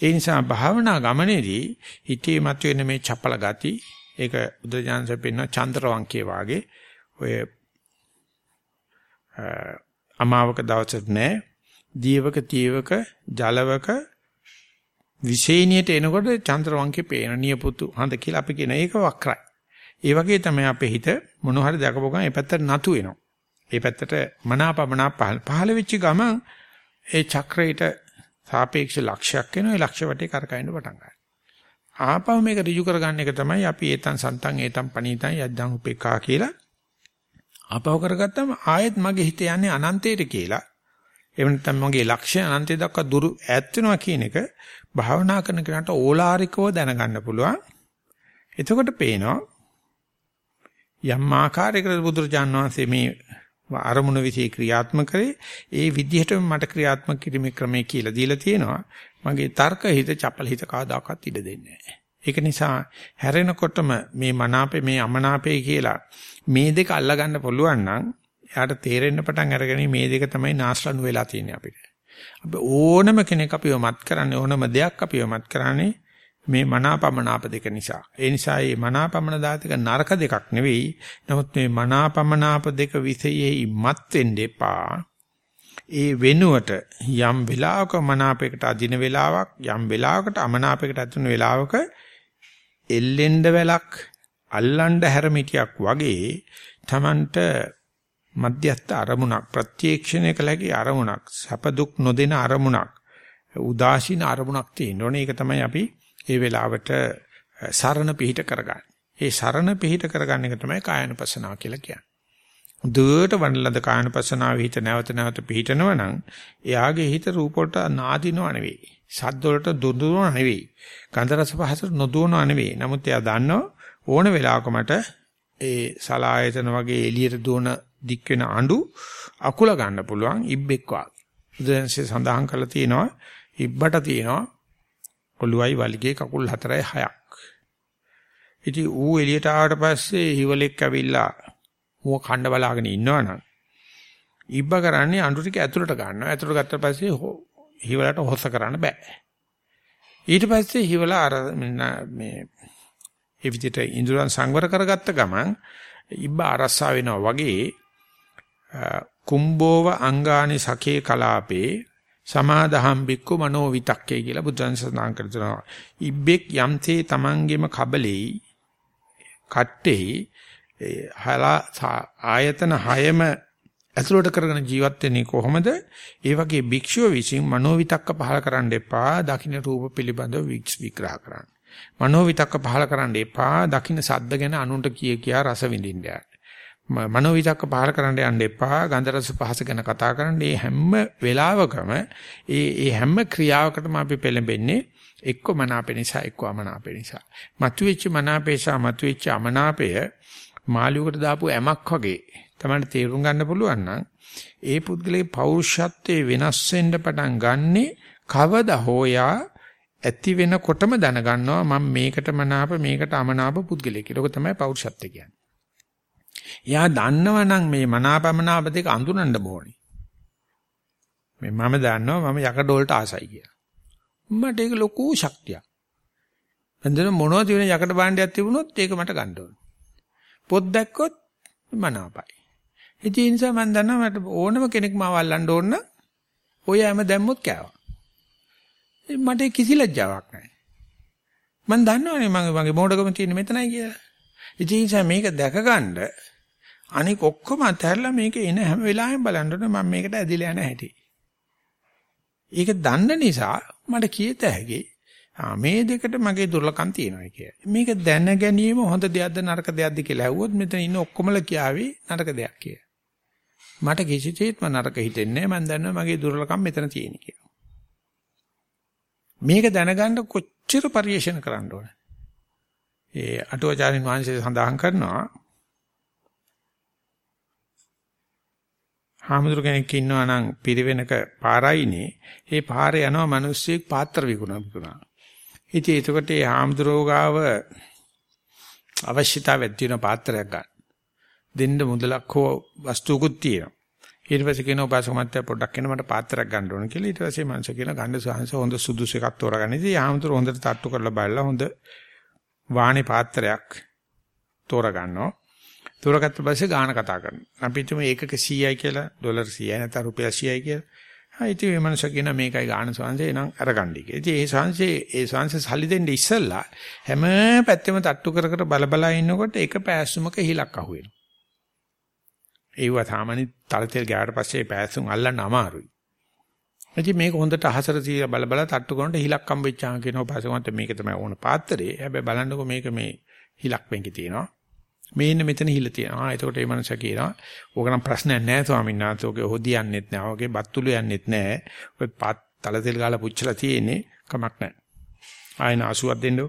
ඒ නිසා භාවනා ගමනේදී හිතේ මතුවෙන මේ චපල ගති ඒක බුදුජානක පෙන්න චන්ද්‍රවංකයේ වාගේ ඔය අමාවක දවසට නෑ දීවක තීවක ජලවක විශේණියට එනකොට චන්ද්‍රවංකේ පේන නියපොතු හඳ කියලා අපි කියන ඒක වක්‍රයි. ඒ වගේ තමයි අපේ හිත මොන හරි දැකපු ගමන් ඒ පැත්තට නතු වෙනවා. ඒ පැත්තට මනාපමනා පහළ වෙච්ච ගමන් ඒ චක්‍රයට සාපේක්ෂ ලක්ෂයක් වෙනවා ඒ ලක්ෂ වටේ කරකැවෙන්න පටන් ගන්නවා. ආපහු මේක ඍජු කරගන්න එක තමයි අපි ඒතන් සන්තන් ඒතන් පණීතන් යද්දන් උපේකා කියලා. ආපහු කරගත්තම ආයෙත් මගේ හිත යන්නේ අනන්තයට කියලා. එහෙම නැත්නම් මගේ ලක්ෂ්‍ය අනන්තය දක්වා දුරු ඈත් වෙනවා කියන එක භාවනා කරන කෙනාට ඕලාරිකව දැනගන්න පුළුවන්. එතකොට පේනවා යම් ආකාරයකට බුදුරජාන් වහන්සේ මේ අරමුණ વિશે ක්‍රියාත්මක කරේ ඒ විදිහටම මට ක්‍රියාත්මක කිරීමේ ක්‍රමය කියලා දීලා තියෙනවා. මගේ තර්ක හිත චපල හිත කවදාකවත් ඉඩ දෙන්නේ නැහැ. ඒක නිසා හැරෙනකොටම මේ මනාපේ මේ අමනාපේ කියලා මේ දෙක අල්ලගන්න පුළුවන් නම් එයාට තේරෙන්න පටන් අරගෙන මේ දෙක තමයි නාස්ලනු වෙලා තියෙන්නේ අපිට. අපි ඕනම කෙනෙක් අපිව මත් කරන්නේ ඕනම දෙයක් අපිව මත් කරන්නේ මේ මනාපමනාප දෙක නිසා. ඒ නිසා මේ මනාපමන දාතික නරක දෙකක් නෙවෙයි. නමුත් මේ මනාපමනාප දෙක විසෙයෙහි මත් වෙන්න එපා. ඒ වෙනුවට යම් වෙලාවක මනාපයකට අදින වෙලාවක් යම් වෙලාවකට අමනාපයකට අදින වෙලාවක එල්ලෙන්ඩ වැලක් අල්ලන්ඩ හැරමිටියක් වගේ Tamanට මධ්‍යස්ථ අරමුණක් ප්‍රත්‍යක්ෂණය කළ හැකි අරමුණක් සැප දුක් නොදෙන අරමුණක් උදාසීන අරමුණක් තියෙන්න ඕනේ ඒක තමයි අපි ඒ වෙලාවට සරණ පිහිට කරගන්න. ඒ සරණ පිහිට කරගන්න එක තමයි කායනුපස්සනාව කියලා කියන්නේ. දුවට වඩලද කායනුපස්සනාව හිත නැවත නැවත පිහිටනව නම් එයාගේ හිත රූප වලට නාදිනව නෙවෙයි. ශබ්ද වලට දුඳුනව නෙවෙයි. ගන්ධ රස පහසට නොදුවනව නෙවෙයි. නමුත් එයා දන්නව ඕන වෙලාවක මට ඒ සලායතන වගේ එළියට දුවන දික් වෙන අඬු අකුල ගන්න පුළුවන් ඉබ්බෙක් වාගේ. බුදුන්සේ සඳහන් කරලා තියෙනවා ඉබ්බට තියෙනවා ඔළුවයි වලිගේ කකුල් හතරයි හයක්. ඉතින් ඌ එළියට ආවට පස්සේ හිවලෙක් ඇවිල්ලා ඌව කණ්ඩ බලාගෙන ඉන්නවනම් ඉබ්බ කරන්නේ අඳු ටික ඇතුළට ගන්නවා. ඇතුළට ගත්ත පස්සේ හිවලට හොස්ස කරන්න බෑ. ඊට පස්සේ හිවල අර මේ ඒ විදිහට ඉන්ද්‍රයන් සංවර කරගත්ත ගමන් ඉබ්බ අරස්සා වෙනවා වගේ කුම්බෝව අංගානි සකේ කලාපේ සමාදහම් බික්කු මනෝ විතක්කේ කියලා බුදුන් සඳහන් කරනවා. ඉබ්බෙක් යම්සේ තමන්ගේම කබලෙයි කට්ටේ හලා ආයතන හයම ඇතුළට කරගෙන ජීවත් වෙන්නේ කොහොමද? ඒ වගේ භික්ෂුව විසින් මනෝ විතක්ක පහල කරන්න එපා. දකින්න රූප පිළිබඳව විග්‍රහ කරන්න. මනෝ විතක්ක පහල කරන්න එපා. දකින්න සද්ද ගැන අනුන්ට කිය කියා රස විඳින්න යන්න. මනෝ විතක්ක පහල කරන්න යන්න එපා ගන්ධ රස පහස ගැන කතා කරන්න මේ හැම වෙලාවකම ඒ ඒ හැම ක්‍රියාවකටම අපි පෙළඹෙන්නේ එක්ක මනාපේ නිසා එක්ක අමනාපේ නිසා මතුවෙච්ච මනාපේ සහ මතුවෙච්ච අමනාපය මාළියකට දාපු ඇමක් වගේ තමයි තේරුම් ගන්න පුළුවන් නම් ඒ පුද්ගලයේ පෞරුෂත්වයේ වෙනස් වෙන්න පටන් ගන්නෙ කවදා හෝයා ඇති වෙනකොටම දැනගන්නවා මම මේකට මනාප මේකට අමනාප පුද්ගලයෙක් කියලා. ඒක තමයි පෞරුෂත්වය කියන්නේ. එයා දන්නවනම් මේ මනාපමනාප දෙක අඳුනන්න ඕනේ. මේ මම දන්නවා මම යකඩ වලට ආසයි කියලා. මට ඒක ලොකු ශක්තියක්. එන්දර මොනවද වෙන යකඩ භාණ්ඩයක් තිබුණොත් ඒක මට ගන්න ඕනේ. පොත් දැක්කොත් මනාපයි. ඒ නිසා මම දන්නවා මට ඕනම කෙනෙක් මාව අල්ලන්න ඕන නම් ඔය හැම දැම්මොත් කෑවා. මට කිසි ලැජ්ජාවක් නැහැ. මම දන්නවනේ මගේ මගේ මොඩකම තියෙන මෙතනයි කියලා. ඒ නිසා මේක දැකගන්න අනික ඔක්කොම අතහැරලා මේක එන හැම වෙලාවෙම බලන්න ඕනේ මම මේකට ඇදිලා යන හැටි. ඒක දන්න නිසා මට කියත හැකි මේ දෙකට මගේ දුර්ලකම් තියෙනවා කියලා. මේක දැන ගැනීම හොඳ දෙයක්ද නරක දෙයක්ද කියලා ඇහුවොත් මෙතන ඉන්න ඔක්කොමලා කියාවි නරක දෙයක් කියලා. මට කිසිසේත්ම නරක හිතෙන්නේ නැහැ. මම දන්නවා මගේ දුර්ලකම් මෙතන තියෙන කියලා. මේක දැනගන්න කොච්චර පරිේශන කරන්න ඕන. ඒ අටුවාචාරින් වහන්සේ සඳහන් කරනවා හාමුදුරු කෙනෙක් ඉන්නවා නම් පිරිවෙනක පාරයිනේ ඒ පාරේ යනවා මිනිස්සෙක් පාත්‍ර විකුණන විකුණන. ඉතින් එතකොට ඒ හාමුදුරුවෝ ගාව අවශ්‍යතාවයක් තියෙන පාත්‍රයක් ගන්න. දෙන්න මුදලක් හෝ වස්තුවකුත් තියෙනවා. ඊට පස්සේ කියනවා උපාසක මහත්තයා පොඩ්ඩක් එන්න මට පාත්‍රයක් ගන්න ඕන කියලා. ඊට පස්සේ මංස කියන ගන්න සහංශ හොඳ සුදුසු එකක් තෝරගන්න. ඉතින් හාමුදුරුවෝ හොඳට තට්ටු කරලා බලලා හොඳ වාණි පාත්‍රයක් තෝරගන්නවා. තෝරගත්ත පස්සේ ගාන කතා කරනවා. අපි හිතමු ඒකක 100යි කියලා ඩොලර් 100යි නැත්නම් රුපියල් 100යි කියලා. හා ඉතින් මේ මනුස්ස කියන මේකයි ගාන සංසේ නම් අරගන්නයි කියලා. ඉතින් ඒ සංසේ ඒ සංසේ සල්ලි දෙන්න ඉස්සෙල්ලා හැම පැත්තෙම තට්ටු කර කර බල බල ඉන්නකොට එක පෑස්සුමක හිලක් අහුවෙනවා. ඒව සාමාන්‍ය තලතෙල් ගෑවට පස්සේ පෑස්සුම් අල්ලන්න අමාරුයි. ඉතින් මේක හොඳට අහසට තියලා බල බල තට්ටු කරනකොට හිලක් හම්බෙච්චාම කියනවා පස්සෙ මේක තමයි ඕන පාත්‍රේ. හැබැයි බලන්නකො මේක මේ හිලක් වෙන්කේ තියෙනවා. මේන්න මෙතන හිල තියෙනවා. ආ එතකොට මේ මනුස්සයා කියනවා ඕක නම් ප්‍රශ්නයක් නෑ ස්වාමීන් වහන්සේ. ඔගේ හොදියන්නෙත් නෑ. ඔගේ බත්තුළු යන්නෙත් නෑ. ඔය පත් තල තෙල් ගාලා පුච්චලා තියෙන්නේ කමක් නෑ. ආයෙන 80ක් දෙන්නෝ.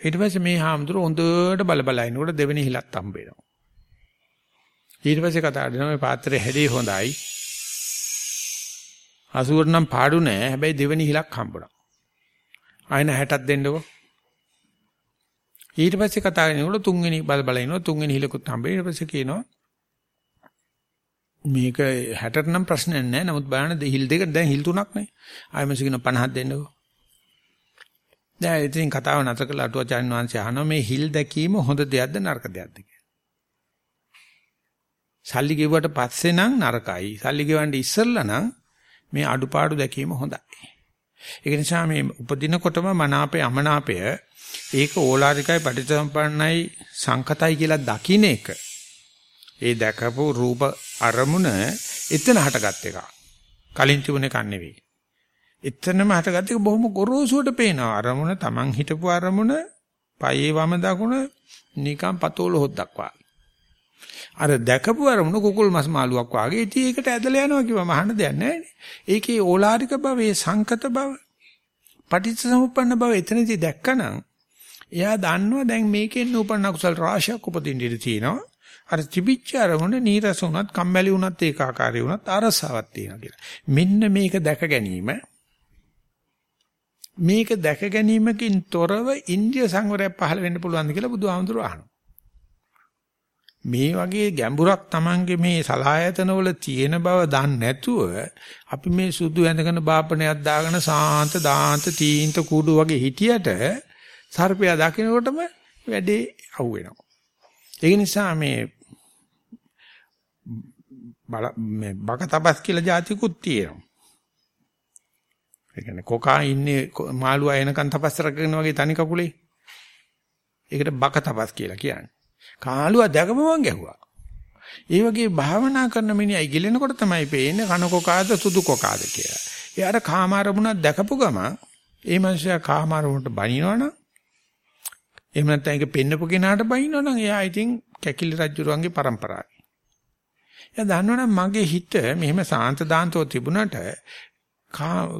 ඊට පස්සේ මේ හාමුදුර හොඳට බල බල ඉනකොට දෙවෙනි හිලක් හම්බ වෙනවා. ඊට පස්සේ කතා කරනවා මේ පාත්‍රය හැදී හොඳයි. 80ට නම් පාඩු නෑ. හැබැයි දෙවෙනි හිලක් හම්බුණා. ආයෙන 60ක් දෙන්නකෝ. ඊට පස්සේ කතා කරනකොට තුන්වෙනි බල බල ඉනවා තුන්වෙනි හිලකුත් හම්බෙයි. ඊට පස්සේ කියනවා මේක 60ට නම් ප්‍රශ්නයක් නැහැ නමුත් බලන්න හිල් දෙක දැන් හිල් තුනක් නේ. ආයෙමස කියන 50ක් දෙන්නකෝ. දැන් ඉතින් කතාව නැතර කළා අටුවාචාර්ය වංශය අහනවා මේ හිල් දැකීම හොඳ දෙයක්ද නරක දෙයක්ද? සල්ලි ගෙවුවට පස්සේ නම් නරකයි. සල්ලි ගෙවන්න ඉස්සෙල්ලා නම් මේ අඩුපාඩු දැකීම හොඳයි. ඒක නිසා මේ උපදිනකොටම මනාපය අමනාපය ඒක ඕලාරිකයි පටිච්චසමුප්පන්නයි සංකතයි කියලා දකින්න එක. ඒ දැකපු රූප අරමුණ එතන හටගත් එක. කලින් තිබුණ එකක් නෙවෙයි. එතනම හටගත් එක බොහොම ගොරෝසුවට පේනවා. අරමුණ Taman හිටපු අරමුණ පයේ වම දකුණ නිකන් පතෝල හොද්දක් වගේ. අර දැකපු අරමුණ කුකුල් මස් මාළුවක් වගේ ඉතින් ඒකට ඇදලා යනවා කිව්වම අහන්න දෙයක් නැහැ ඒකේ ඕලාරික බව, ඒ සංකත බව, පටිච්චසමුප්පන්න බව එතනදී දැක්කනම් එයා දන්නවා දැන් මේකෙන් උපන්න කුසල රාශියක් උපදින්න ඉඩ තියෙනවා. අර තිබිච්ච අරමුණ නීරස වුණත්, කම්මැලි වුණත්, ඒකාකාරී වුණත් අරසාවක් තියෙනවා කියලා. මෙන්න මේක දැක ගැනීම මේක දැක ගැනීමකින් තොරව ඉන්දිය සංවරයක් පහළ වෙන්න පුළුවන්ද කියලා බුදුහාමුදුරුවෝ අහනවා. මේ වගේ ගැඹුරක් Tamange මේ සලායතන වල තියෙන බව දන්නේ නැතුව අපි මේ සුදු ඇඳගෙන බාපණයක් දාගෙන සාන්ත දාන්ත තීන්ත කුඩු වගේ හිටියට සර්පයා දකින්නකොටම වැඩේ අහු වෙනවා. ඒ නිසා මේ බල මේ බකතපස් කියලා જાතිකුත් තියෙනවා. ඒ කියන්නේ කොකා ඉන්නේ මාළුවා එනකන් තපස් කරගෙන වගේ තනි කකුලේ. ඒකට බකතපස් කියලා කියන්නේ. කාළුවා දැකම මං ගැහුවා. ඒ වගේ භාවනා කරන මිනිහයි ගිලෙනකොට තමයි පේන්නේ කන කොකාද සුදු කොකාද කියලා. එයාට කාමාරමුණක් දැකපු ගමන් ඒ මනුස්සයා කාමාරමුණට බනිනවනම් එහෙම නැත්නම් ඒක පෙන්නපු කෙනාට බයින්නවනම් එයා ඉතින් කැකිලි රජුරුවන්ගේ પરම්පරාවයි. එයා දන්නවනම් මගේ හිත මෙහෙම සාන්ත දාන්තෝ තිබුණට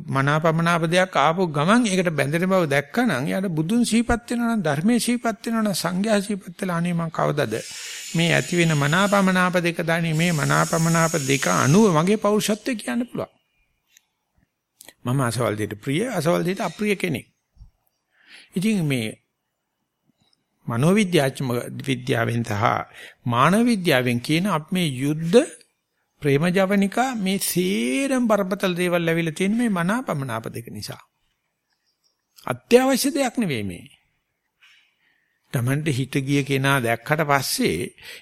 මනාපමනාප දෙයක් ආපු ගමන් ඒකට බැඳෙන බව දැක්කනම් එයාට බුදුන් සීපත් වෙනවනම් ධර්මයේ සීපත් වෙනවනම් සංඝයා සීපත් වෙලා අනේ මං කවදද මේ ඇති වෙන මනාපමනාප දෙක දණි මේ මනාපමනාප දෙක අනුව මගේ පෞරුෂත්වය කියන්න පුළුවන්. මම අසවල් දෙයට ප්‍රිය අසවල් දෙයට අප්‍රිය කෙනෙක්. ඉතින් මේ මනෝවිද්‍යාත්මක විද්‍යාවෙන් සහ මානව විද්‍යාවෙන් කියන අප මේ යුද්ධ ප්‍රේම ජවනිකා මේ සේරම බරපතල දේවල් ඇවිල්ලා තියෙන මේ මනාපමනාප දෙක නිසා. අත්‍යවශ්‍ය දෙයක් නෙවෙයි මේ. Tamante හිත ගිය කෙනා දැක්කට පස්සේ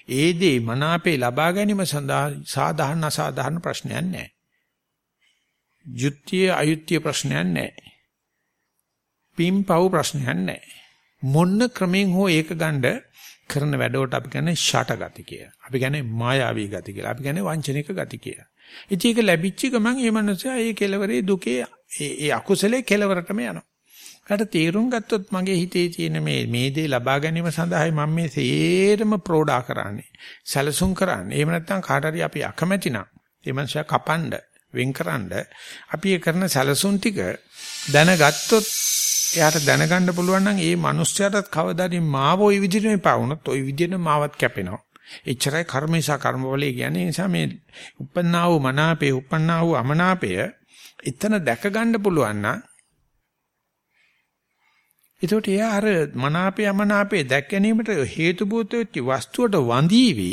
ඒ දේ මනාපේ ලබා ගැනීම සඳහා සාධාරණ අසාධාරණ ප්‍රශ්නයක් නැහැ. යුක්තිය අයුක්තිය ප්‍රශ්නයක් නැහැ. පින්පව් ප්‍රශ්නයක් නැහැ. මොන්න ක්‍රමෙන් හෝ ඒක ගන්න කරන වැඩවලට අපි කියන්නේ ෂට ගති කියලා. අපි කියන්නේ මායාවී ගති කියලා. අපි කියන්නේ වංචනික ගති කියලා. ඉතින් ඒක ලැබිච්ච ගමන් මේ මනුස්සයා ඒ කෙලවරේ දුකේ ඒ අකුසලේ කෙලවරටම යනවා. ඒකට තීරුම් ගත්තොත් මගේ හිතේ තියෙන මේ මේ දේ ලබා ගැනීම සඳහායි මම මේ සේරම ප්‍රෝඩා කරන්නේ. සැලසුම් කරන්නේ. එහෙම නැත්නම් කාට හරි අපි අකමැති නම් ඒ මනුස්සයා කපන්න වෙන්කරනද අපි ඒ කරන සැලසුම් ටික දැනගත්තොත් එයාට දැනගන්න පුළුවන් නම් ඒ මනුස්සයාටත් කවදාද මාව ওই විදිහට එපා වුණොත් ওই විදිහට මාවත් කැපෙනවා. එච්චරයි කර්මේශා කර්මවලේ කියන්නේ ඒ නිසා මේ උපන්නා වූ මනාපේ උපන්නා වූ අමනාපය එතන දැක ගන්න පුළුවන් නම් ඒකට එයා අර මනාපේ අමනාපේ දැක් ගැනීමට හේතු භූත වෙච්ච වස්තුවට වඳීවි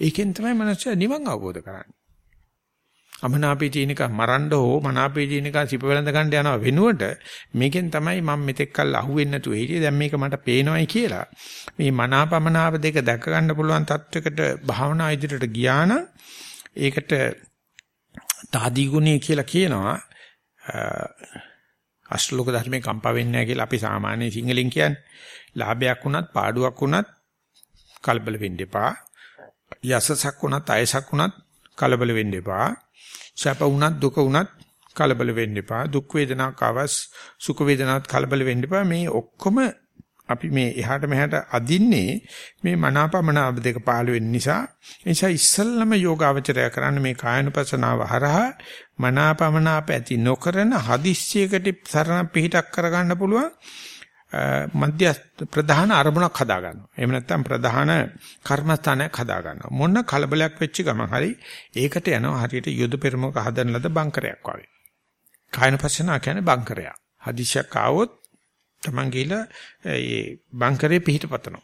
ඒකෙන් තමයි මනුස්සයා නිවන් අවබෝධ කරන්නේ. අමනාපේ තියෙනක මරන්න හෝ මනාපේ තියෙනක සිප වෙලඳ ගන්න යනවා වෙනුවට මේකෙන් තමයි මම මෙතෙක් කල් අහුවෙන්නේ නැතුව හිටියේ. දැන් මේක මට පේනවායි කියලා. මේ මනාපමනාප දෙක දැක ගන්න පුළුවන් තත්වයකට භාවනා ඉදිරියට ගියා නම් ඒකට තාදී ගුණය කියලා කියනවා. අෂ්ටලෝක ධර්මේ කම්පා වෙන්නේ නැහැ කියලා අපි සාමාන්‍ය සිංහලෙන් කියන්නේ. ලාභයක් වුණත් පාඩුවක් වුණත් කලබල වෙන්න එපා. යසසක් වුණත් අයසක් වුණත් කලබල වෙන්න එපා. සැප වුණත් දුක වුණත් කලබල වෙන්න එපා. දුක් වේදනාවක් ආවස් සුඛ වේදනාවක් කලබල වෙන්න එපා. මේ ඔක්කොම අපි මේ එහාට මෙහාට අදින්නේ මේ මනාපමනාප දෙක පහළ වෙන්න නිසා. ඒ නිසා ඉස්සල්ලාම යෝගාවචරය කරන්න මේ කායනුපසනාව හරහා මනාපමනාප ඇති නොකරන හදිස්සියකට සරණ පිහිටක් කරගන්න පුළුවන්. මධ්‍ය ප්‍රධාන අරමුණක් හදා ගන්නවා. එහෙම නැත්නම් ප්‍රධාන කර්මස්ථානයක් හදා ගන්නවා. මොන කලබලයක් වෙච්ච ගමන් හරි ඒකට යනවා හරියට යුද පෙරමුණක හදන ලද බංකරයක් වගේ. කායන පස්සනා කියන්නේ බංකරයක්. හදිසියක් ආවොත් Taman ගිහලා ඒ බංකරේ පිහිටපතනවා.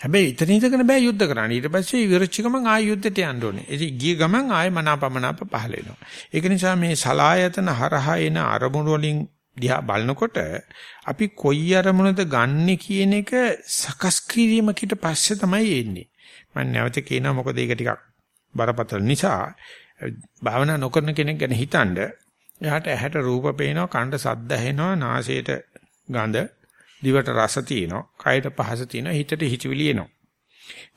හැබැයි ඉතින් ඉඳගෙන බෑ යුද්ධ කරන්න. ඊට පස්සේ ඉවරච්ච ගමන් ආය යුද්ධයට යන්න ඕනේ. ඉතින් ගිය ගමන් ආය මනාපමනාප පහල වෙනවා. ඒක නිසා මේ සලායතන හරහා එන අරමුණු වලින් දිහා බලනකොට අපි කොයි අරමුණද ගන්නෙ කියන එක සකස් කිරීමකට පස්සේ තමයි එන්නේ. මම නැවත කියනවා මොකද ඒක ටිකක් බරපතල නිසා භාවනා නොකරන කෙනෙක් ගැන හිතනද එයාට ඇහැට රූප පේනවා, කනට ශබ්ද ඇහෙනවා, නාසයට ගඳ, දිවට රස තියෙනවා, කයට පහස තියෙනවා, හිතට හිතවිලි එනවා.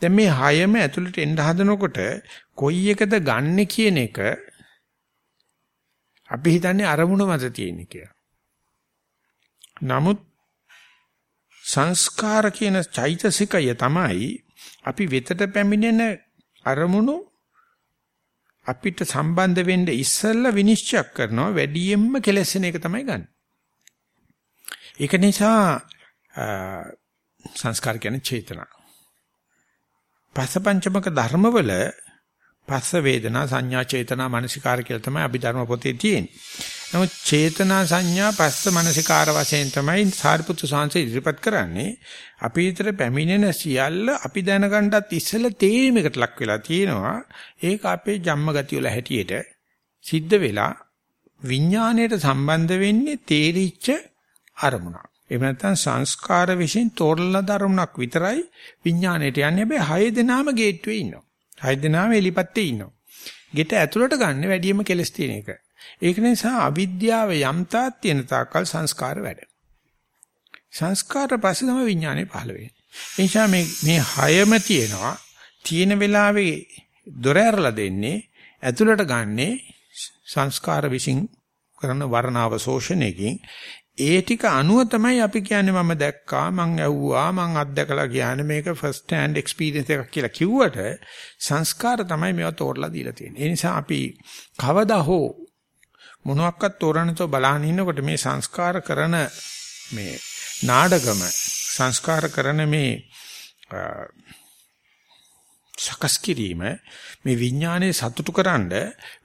දැන් මේ හයම ඇතුළට එන්න හදනකොට කොයි එකද ගන්නෙ කියන එක අපි හිතන්නේ අරමුණ මත තියෙන කියලා. නමුත් සංස්කාර කියන චෛතසිකය තමයි අපි වෙතට පැමිණෙන අරමුණු අපිට සම්බන්ධ වෙන්න ඉස්සෙල්ලා විනිශ්චය කරනවා වැඩියෙන්ම කෙලෙසෙන එක තමයි ගන්න. ඒක නිසා සංස්කාර කියන්නේ චේතනා. පසපංචමක ධර්මවල පස්ස වේදනා සංඥා චේතනා මනසිකාර කියලා තමයි අභිධර්ම පොතේ තියෙන්නේ. නමුත් චේතනා සංඥා පස්ස මනසිකාර වශයෙන් තමයි සාරිපුත්තු සාංශය ඉදිරිපත් කරන්නේ. අපි විතර පැමිණෙන සියල්ල අපි දැනගන්නත් ඉස්සෙල්ලා තේරීමකට ලක් වෙලා තියෙනවා. ඒක අපේ ජම්ම ගතිය වල හැටියට සිද්ධ වෙලා විඥාණයට සම්බන්ධ වෙන්නේ තේරිච්ච අරමුණක්. එහෙම නැත්නම් සංස්කාර විශ්ින් තෝරලා ධර්මයක් විතරයි විඥාණයට යන්නේ. හැබැයි හය දෙනාම ගේට්ටුවේ ඉන්නවා. හය දෙනාම එලිපත්තේ ඉන්නවා. ගෙට ඇතුළට ගන්න වැඩියම කෙලස් තියෙන එක. ඒක නිසා අවිද්‍යාව යම් තාක් තියෙන තාක්කල් සංස්කාර වැඩ. සංස්කාර පස්සේ තමයි විඥානය පහළ වෙන්නේ. ඒ නිසා මේ මේ හයම තියෙනවා. තියෙන වෙලාවේ දොර ඇරලා දෙන්නේ ඇතුළට ගන්නේ සංස්කාර විසින් කරන වර්ණාව ශෝෂණයකින් ඒ ටික අනුව තමයි අපි කියන්නේ මම දැක්කා මං ඇහුවා මං අත්දකලා කියන්නේ මේක ෆස්ට් හෑන්ඩ් එක්ස්පීරියන්ස් එකක් කියලා කිව්වට සංස්කාර තමයි මේවා තෝරලා දීලා තියෙන්නේ. ඒ නිසා අපි කවදා හෝ මොනවාක්වත් තෝරන්නතෝ බලහන් ඉන්නකොට මේ සංස්කාර කරන මේ නාඩගම සංස්කාර කරන මේ සකස් කිරීම මේ විඥානයේ සතුටුකරනද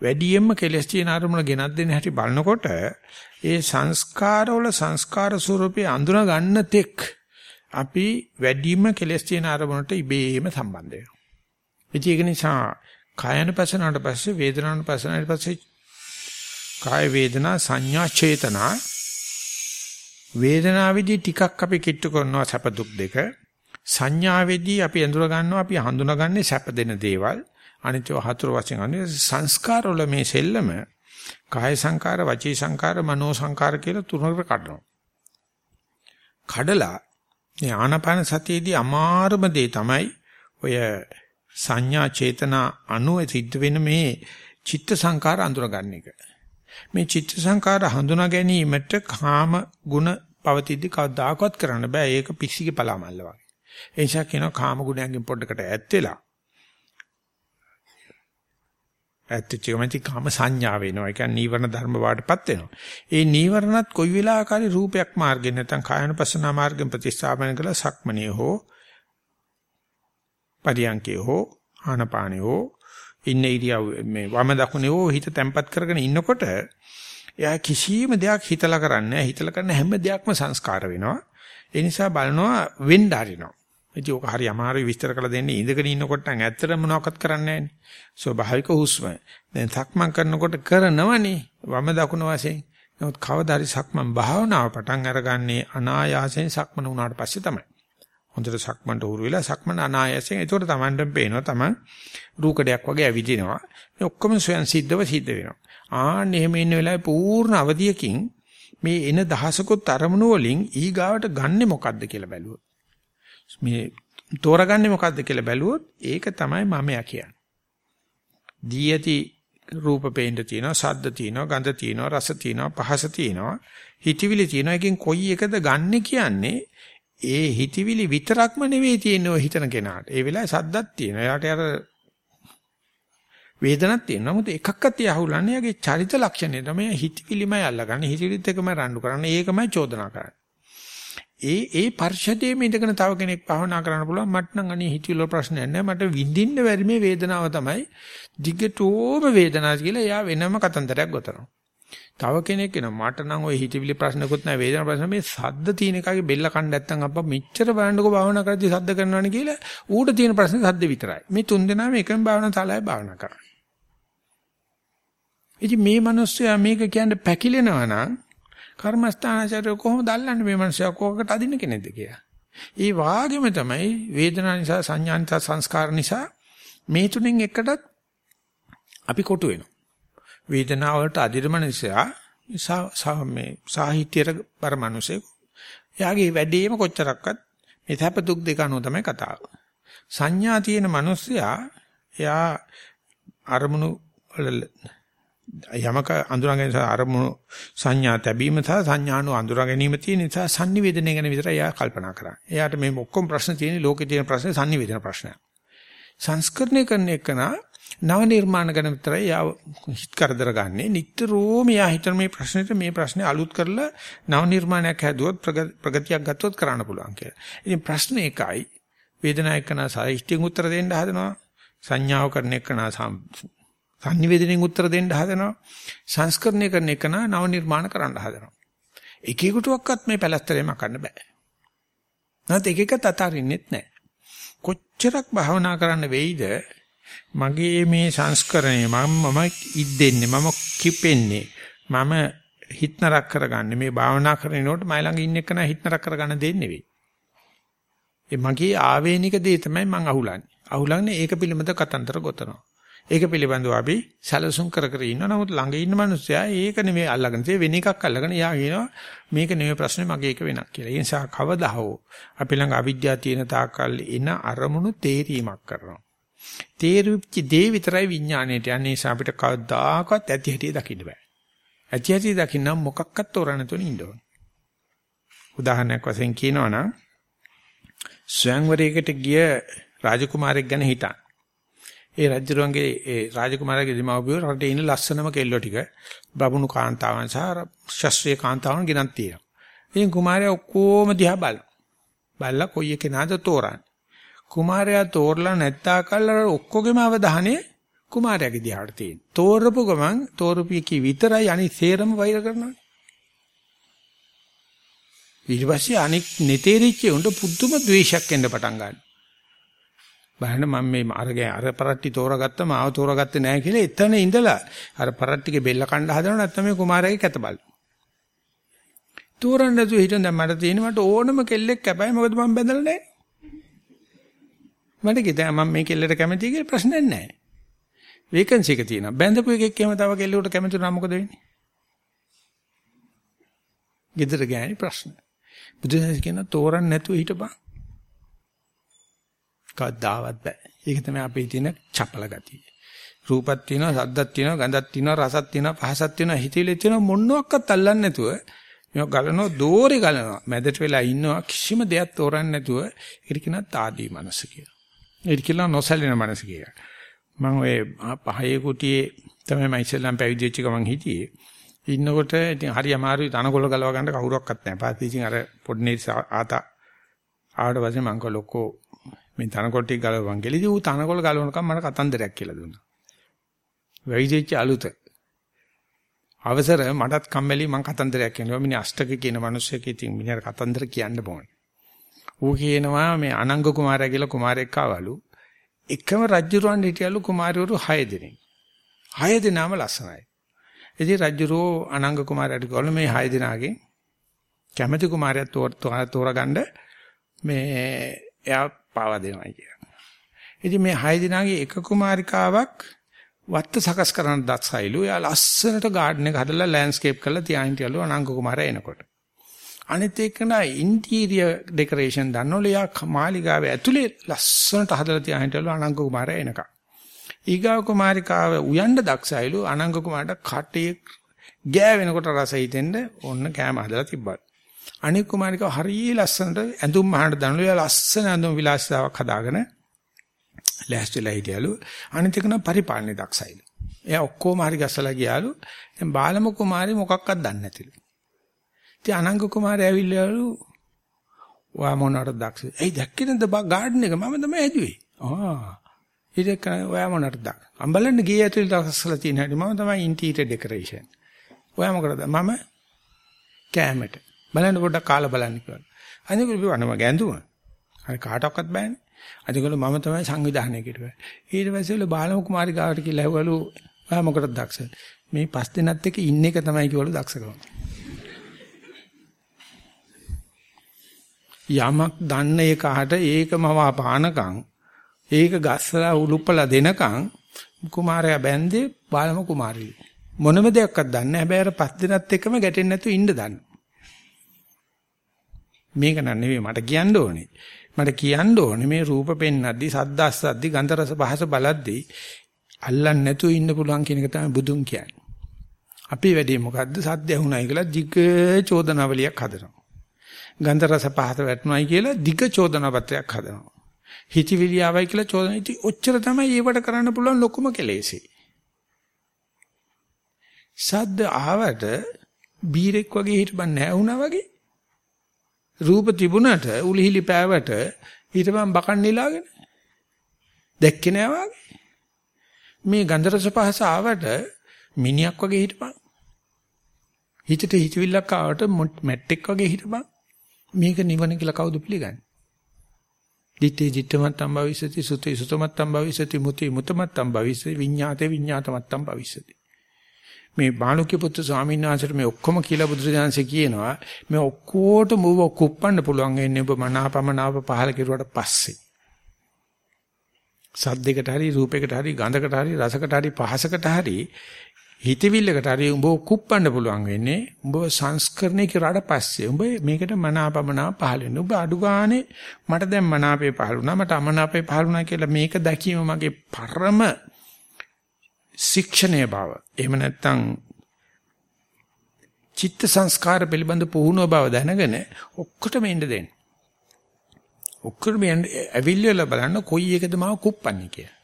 වැඩියෙන්ම කෙලස් තියෙන අරමුණ ගෙනත් දෙන හැටි බලනකොට ඒ සංස්කාරවල සංස්කාර ස්වරූපේ අඳුන ගන්න තෙක් අපි වැඩිම කෙලස් තියෙන අරමුණට ඉබේම සම්බන්ධ වෙනවා. ඒක නිසා කායන පසනාවට පස්සේ වේදනාවට පසනාවට පස්සේ කාය වේදනා සංඥා චේතනා. වේදනාවේදී ටිකක් අපි කිට්ටු කරනවා සැප දුක් දෙක. සංඥාවේදී අපි අඳුර ගන්නවා අපි හඳුනාගන්නේ සැප දෙන දේවල්. අනිත්‍ය හතර වශයෙන් අනේ සංස්කාර වල මේ සෙල්ලම කාය සංකාර වචී සංකාර මනෝ සංකාර කියලා තුනකට කඩනවා. කඩලා මේ ආනාපාන සතියේදී අමාරුම දේ තමයි ඔය සංඥා චේතනා අනුව සිද්ධ වෙන මේ චිත්ත සංකාර අඳුරගන්න එක. මේ චිත්ත සංකාර හඳුනා ගැනීමට කාම ගුණ පවතිද්දි කවදාකවත් කරන්න බෑ. ඒක පිස්සිගේ පලාමල්ල වගේ. ඒ නිසා කියනවා කාම ගුණයන්ගෙන් පොඩ්ඩකට ඈත් වෙලා ඇත්තචිකමති කාම සංඥා වෙනවා. ඒ කියන්නේ නීවරණ ධර්ම වාටපත් වෙනවා. ඒ නීවරණත් කොයි වෙලාවකරි රූපයක් මාර්ගෙන් නැත්නම් කායනුපස්සනා මාර්ගෙන් ප්‍රතිස්ථාපන කළ සක්මණේ හෝ පරියංකේ හෝ ආනපානේ හෝ ඉන්න ඉරියව් මේ වම දකුණේ හෝ හිත තැම්පත් කරගෙන ඉන්නකොට එයා කිසියම් දෙයක් හිතලා කරන්නේ හිතලා කරන හැම දෙයක්ම සංස්කාර වෙනවා. ඒ නිසා බලනවා වෙන්න හරිනවා. ඉතින් ඔක හරි අමාරුයි විස්තර කරලා දෙන්නේ ඉඳගෙන ඉන්නකොට නම් ඇත්තටම මොනවක්වත් කරන්නේ නැහැ. ස්වභාවික හුස්ම. දැන් සක්මන් කරනකොට කරනවනේ වම දකුණ වශයෙන්. නමුත් කවදා හරි සක්මන් භාවනාව පටන් අරගන්නේ අනායාසයෙන් සක්මන වුණාට පස්සේ තමයි. හොඳට සක්මන්ට උරු වෙලා සක්මන අනායාසයෙන් ඒකට Tamanටම පේනවා Taman රූකඩයක් වගේ ඇවිදිනවා. මේ ඔක්කොම ස්වයන් සිද්ධව සිද්ධ වෙනවා. ආන්න එහෙම ඉන්න වෙලාවේ පූර්ණ අවධියකින් මේ එන දහසකුත් අරමුණු වලින් ඊගාවට ගන්නෙ මොකද්ද කියලා බැලුවොත්. මේ තෝරගන්නේ මොකද්ද කියලා බැලුවොත් ඒක තමයි මමයා කියන්නේ. දී ඇති රූප පේන්න තියෙනවා, ශබ්ද තියෙනවා, ගන්ධ තියෙනවා, රස තියෙනවා, පහස තියෙනවා, හිතවිලි තියෙනවා. එකෙන් කොයි එකද ගන්නෙ කියන්නේ ඒ හිතවිලි විතරක්ම නෙවෙයි තියෙන්නේ ඔය හිතන කෙනාට. ඒ වෙලාවේ සද්දක් තියෙනවා. එයාට අර වේදනක් තියෙනවා. නමුත් එකක්වත් යහුලන්නේ යගේ චරිත ලක්ෂණය තමයි හිතවිලිමයි අල්ලගන්නේ. හිතවිලිත් එකම රණ්ඩු කරන්නේ. ඒකමයි චෝදනා කරන්නේ. ඒ ඒ පරිශදයේ ඉඳගෙන තව කෙනෙක් භාවනා කරන්න පුළුවන් මට නම් අනේ හිතවිලි ප්‍රශ්නයක් නැහැ මට විඳින්න බැරි මේ වේදනාව තමයි දිගටම වේදනාව කියලා එයා වෙනම කතන්දරයක් ගොතනවා තව කෙනෙක් එනවා මට නම් ওই හිතවිලි ප්‍රශ්නකුත් නැහැ වේදනා ප්‍රශ්න මේ සද්ද තියෙන එකගේ බෙල්ල කන්න නැත්තම් අප්පා මෙච්චර බලන්නකෝ භාවනා කරද්දී සද්ද කරනවනේ කියලා ඌට තියෙන ප්‍රශ්නේ සද්ද විතරයි. මේ තුන් දෙනාම එකම භාවනා ශාලාවේ භාවනා කරනවා. ඉතින් මේ මිනිස්සයා මේක කියන්නේ පැකිලෙනවා නම් කර්මස්ථානචාරය කොහොමද අල්ලන්නේ මේ මිනිස්සයා කෝකට අදින්න කෙනෙක්ද කියලා. ඒ වාගෙම තමයි වේදනා නිසා සංඥා නිසා සංස්කාර නිසා මේ තුනෙන් එකටත් අපි කොටු වෙනවා. වේදනාව වලට අදිරම නිසා මේ සාහිත්‍යයට බර මිනිසෙක්. එයාගේ වැඩේම කොච්චරක්වත් මේ තප දුක් දෙක අනුව තමයි කතාව. සංඥා තියෙන මිනිස්සයා එයා අරමුණු වල යමක අඳුරා ගැනීම සහ අරමුණු සංඥා තැබීම සහ සංඥාණු අඳුරා ගැනීම තියෙන නිසා sannivedana ගැන විතරයි එයා කල්පනා කරන්නේ. එයාට මේ ඔක්කොම ප්‍රශ්න තියෙන ලෝකේ තියෙන ප්‍රශ්නේ sannivedana ප්‍රශ්නයක්. සංස්කරණය කරන එකන නව නිර්මාණ ගැන විතරයි එයා හිත කරදර ගන්නෙ. නිට්ටරෝම එයා හිතන මේ ප්‍රශ්නෙට මේ ප්‍රශ්නේ අලුත් කරලා නව නිර්මාණයක් හැදුවොත් ප්‍රගතියක් ගත්තොත් කරන්න පුළුවන් කියලා. ඉතින් ප්‍රශ්න එකයි වේදනාව එක්කන සාහිත්‍යයෙන් උත්තර දෙන්න හදනවා. සංඥාව කරන එක්කන සංනිවේදනයෙන් උත්තර දෙන්න හදනවා. සංස්කරණය කරන එක නව නිර්මාණ කරන්න හදනවා. එකෙකුටවත් මේ පැලස්තරේ මකන්න බෑ. නැත්නම් එක එක තතරින්නෙත් නෑ. කොච්චරක් භාවනා කරන්න වෙයිද මගේ මේ සංස්කරණය මම මම ඉද්දෙන්නේ මම කිපෙන්නේ මම හිතනරක් කරගන්නේ මේ භාවනා කරනකොට මයි ළඟ ඉන්න එක නා හිතනරක් කරගන්න දෙන්නේ වෙයි. ඒ මගේ ආවේනික දේ තමයි මං අහුලන්නේ. අහුලන්නේ ඒක පිළිබඳ කතන්දර ගොතනවා. ඒක පිළිබඳව අපි සැලසුම් කර කර ඉන්නවා. නමුත් ළඟ ඉන්න මිනිස්සයා ඒක නෙමෙයි අල්ලගෙන තියෙන්නේ වෙන එකක් අල්ලගෙන යා කියනවා මේක නෙමෙයි ප්‍රශ්නේ මගේ එක වෙනක් කියලා. ඒ නිසා කවදා හෝ අපි ළඟ අවිද්‍යාව තියෙන තාක්කල් එන අරමුණු තේරීමක් කරනවා. තේරුච්ච දේ විතරයි විඥාණයට යන්නේ. නිසා අපිට කවදාකවත් ඇති හැටි දකින්න බෑ. ඇති හැටි දකින්න මොකක්වත් තෝරන්න තුන ඉන්න ඕන. උදාහරණයක් වශයෙන් කියනවා නම් ස්වයංවරයකට ගිය රාජකුමාරයෙක් ගැන හිතන්න. ඒ රජුරුවන්ගේ ඒ රාජකුමාරගේ දීමව්පිය රටේ ඉන්න ලස්සනම කෙල්ලෝ ටික බබුණු කාන්තාවන් සහ ශාස්ත්‍රීය කාන්තාවන් ගෙනත් තියෙනවා. ඉතින් කුමාරයා ඔක්කොම දිහා බලන. බලලා කොයි එකේනාද තෝරන්නේ. කුමාරයා තෝරලා නැත්තා කල්ලා ඔක්කොගෙම අවධානය කුමාරයාගේ දිහාට තියෙන. තෝරපු ගමන් තෝරපියකි විතරයි අනිත් සේරම වෛර කරනවා. ඊට පස්සේ අනික් neteriච්ච උන්ට පුදුම ද්වේෂයක් එන්න පටන් ගන්නවා. බලන්න මම මේ අරගේ අර පරට්ටි තෝරාගත්ත මාව තෝරාගත්තේ නැහැ කියලා එතන ඉඳලා අර පරට්ටිගේ බෙල්ල කණ්ඩ හදනව නැත්නම් මේ කුමාරයාගේ කැතබල්. තෝරන්න නැතුව හිටන් දැන් මට තියෙන මට ඕනම කෙල්ලෙක් කැපයි මොකද මම බැඳලා නැහැ. මට කිව්වා මම මේ කෙල්ලට කැමතියි කියලා ප්‍රශ්නයක් නැහැ. වේකන්සි එක තියෙනවා. බැඳපු එකෙක් එහෙම තව කෙල්ලෙකුට කැමති වුණා මොකද වෙන්නේ? ගෙදර ගෑණි ප්‍රශ්න. බුදුසසුන කියන තෝරන්න නැතුව හිටපන්. කවදාවත් බෑ. ඒක තමයි අපේ තියෙන චපල ගතිය. රූපක් තියෙනවා, ශබ්දක් තියෙනවා, ගඳක් තියෙනවා, රසක් තියෙනවා, පහසක් තියෙනවා, හිතවිලි තියෙනවා මොනවාක්වත් අල්ලන්නේ නැතුව මේක ගලනවා, දෝරේ ගලනවා. මැදට වෙලා ඉන්නවා කිසිම දෙයක් තෝරන්නේ නැතුව ඒක කියනවා తాදී මනස කියලා. ඒක කියනවා නොසැලෙන මනස කියලා. මම ඔය පහේ කුටියේ තමයි මම ඉස්සෙල්ලාම පැවිදි වෙච්ච ගමන් හිටියේ. ඉන්නකොට ඉතින් හරි අමාරුයි තනකොළ ගලව ගන්න කවුරක්වත් නැහැ. පස්සේ ඉතින් අර පොඩ්නේ ආතා ආවට පස්සේ මං කව ලොකෝ මේ තනකොළ ටික ගලවපන් කියලා. ඉතින් ඌ තනකොළ ගලවනකම් මට කතන්දරයක් කියලා දුන්නා. වෙයිජෙච්ච අලුත. අවසර මටත් කම්මැලි මං කතන්දරයක් කියනවා. මිනිහ අෂ්ටක කියන මිනිස්සෙක් ඉතින් මිනිහට කතන්දර කියන්න ඕනේ. ඌ කියනවා මේ අනංග කුමාරයා කියලා කුමාරයෙක් ආවලු. එකම රජුරවන් හිටියලු කුමාරවරු 6 දෙනෙක්. 6 දෙනාම ලස්සනයි. ඉතින් රජුරෝ අනංග කුමාරයාට කිව්වලු මේ 6 දෙනාගෙන් කැමැති කුමාරයා තෝරගන්න මේ එයා පාවා දෙනවායි කියලා. ඉතින් මේ 6 දිනාගේ එක කුමාරිකාවක් වත්ත සකස් කරන්න දක්සයිලු. එයා ලස්සනට ගාඩන් එක හදලා ලෑන්ඩ්ස්කේප් කරලා තියාගෙන තියලු අනංග කුමාරයා එනකොට. අනිත් එක්කන ඉන්ටීරියර් ඩෙකරේෂන් දන්නවලු. එයා මාලිගාවේ ඇතුලේ ලස්සනට හදලා තියාගෙන තියලු අනංග කුමාරයා එනකම්. ඊගාව කුමාරිකාව උයන්ඩ දක්සයිලු අනංග කුමාරට කටේ ගෑවෙනකොට රස හිතෙන්න ඔන්න කෑම හදලා තිබ්බා. අනික් කුමාරිකව හරිය ලස්සනට ඇඳුම් මහාට දනලු එයා ලස්සන ඇඳුම් විලාසිතාවක් හදාගෙන ලෑස්තිලා හිටියලු. අනිත් එක නම් පරිපාලනේ දක්සයිලු එයා ඔක්කොම හරි ගස්සලා ගියාලු. දැන් බාලම කුමාරි මොකක්වත් දන්නේ නැතිලු. ඉතින් අනංග කුමාරය ඇවිල්ලාලු ඔයා මොනවට දක්ෂ එයි දැක්කේ නේද ගාඩන් එක මම තමයි ඇදුවේ ආ ඉතින් ඔයා මොනවට දක්ෂ අම්බලන්න ගියේ ඇතුළේ දක්ෂලා තියෙන හැටි මම තමයි ඉන්ටීරියර් ඩෙකරේෂන් ඔයා මොකටද මම කෑමට බලන්න පොඩ්ඩක් කාලා බලන්න කියලා. අනිකල් බිවනම ගැඳුම. හරි කාටවත් බෑනේ. අනිකල් මම තමයි සංවිධානය කෙරුවා. ඊට පස්සේ වල බාලම කුමාරි ගාවට කියලා ඇහුවලු ඔයා මොකටද දක්ෂ? මේ පස් දෙනත් එක්ක ඉන්න එක තමයි කිව්වලු දක්ෂකම. යමක් දන්න එකාට ඒකම පානකම් ඒක ගස්සලා උලුප්පලා දෙනකම් කුමාරයා බැන්දේ බාලම කුමාරිය. මොනම දෙයක්වත් දන්නේ නැහැ. හැබැයි අර පස් දෙනත් එක්කම ගැටෙන්නේ නැතුව ඉන්න දන්නවා. මේක නන් නෙවෙයි මට කියන්න ඕනේ. මට කියන්න ඕනේ මේ රූප පෙන්නද්දි සද්ද අස්සද්දි ගන්ධ රස පහස බලද්දි අල්ලන්නේ නැතුව ඉන්න පුළුවන් කියන එක තමයි බුදුන් කියන්නේ. අපි වැඩි මොකද්ද සද්ද ඇහුණයි කියලා දිග චෝදනාවලියක් හදනවා. ගන්ධ රස පහස වැටුණයි කියලා දිග චෝදනාපත්‍රයක් හදනවා. හිතවිලි ආවයි කියලා චෝදනා. ඉති ඔච්චර තමයි ඒවට කරන්න පුළුවන් ලොකුම කෙලෙසේ. සද්ද ආවට බීරෙක් වගේ හිටපන් නැහැ වුණා වගේ. රූප තිබුණට උලිහිලි පෑවට ඊටපන් බකන් නිලාගෙන දැක්කේ නෑ වගේ. මේ ගන්ධ රස පහස ආවට මිනිහක් වගේ හිටපන්. හිතට හිතවිල්ලක් ආවට මැට්ටෙක් වගේ හිටපන්. මේක නිවන කියලා කවුද පිළිගන්නේ දිත්තේ දිත්තමත්තම් භවිසති සුතේ සුතමත්තම් භවිසති මුතේ මුතමත්තම් භවිසති විඤ්ඤාතේ විඤ්ඤාතමත්තම් භවිසති මේ බාණුක්‍ය පුත්තු ස්වාමීන් වහන්සේට මේ ඔක්කොම කියලා බුදුරජාන්සේ කියනවා මේ ඔක්කොටම ඔබ කුප්පන්න පුළුවන් වෙන්නේ ඔබ මනාපමනාප පහල කෙරුවට පස්සේ. සද්දයකට හරි රූපයකට හරි ගඳකට හරි රසකට හරි පහසකට හරි හිතවිල්ලකට හරි උඹ කුප්පන්න පුළුවන් වෙන්නේ උඹ සංස්කරණය කරාට පස්සේ උඹ මේකට මනාපමනාප පහල වෙනවා. උඹ අඩු ගානේ මට දැන් මනාපේ පහල වුණා මට අමනාපේ පහල වුණා කියලා මේක දැකීම මගේ පරම ශික්ෂණයේ බව. එහෙම නැත්නම් චිත්ත සංස්කාර පිළිබඳ පුහුණුව බව දැනගෙන ඔක්කොටම එන්න දෙන්න. ඔක්කොටම ඇවිල්ලා බලන්න කොයි එකද මාව කුප්පන්නේ කියලා.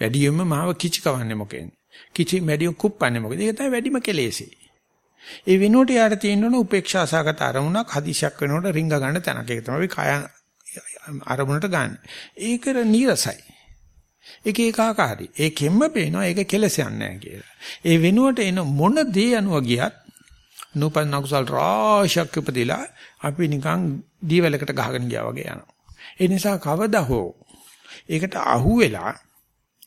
වැඩියෙන්ම මාව කිචි කවන්නේ මොකෙන්ද? කිචි වැඩියෙන් කුප්පන්නේ මොකද? ඒක තමයි වැඩිම කෙලෙසේ. ඒ වෙනුවට යාට තියෙන්න ඕන උපේක්ෂා සහගත අරමුණක් හදිසියක් වෙනකොට රිංග ගන්න තැනක. ඒක තමයි කාය අරමුණට ගන්න. ඒකර නීරසයි. ඒක ඒකාකාරයි. ඒකෙම්ම පේනවා ඒක කෙලසයක් නැහැ කියලා. ඒ වෙනුවට එන මොන දේ අනුව ගියත් නූපන් අකුසල් රාශියක් උපදිලා අපි නිකන් දීවලකට ගහගෙන ගියා වගේ යනවා. ඒ නිසා කවදා හෝ ඒකට අහු වෙලා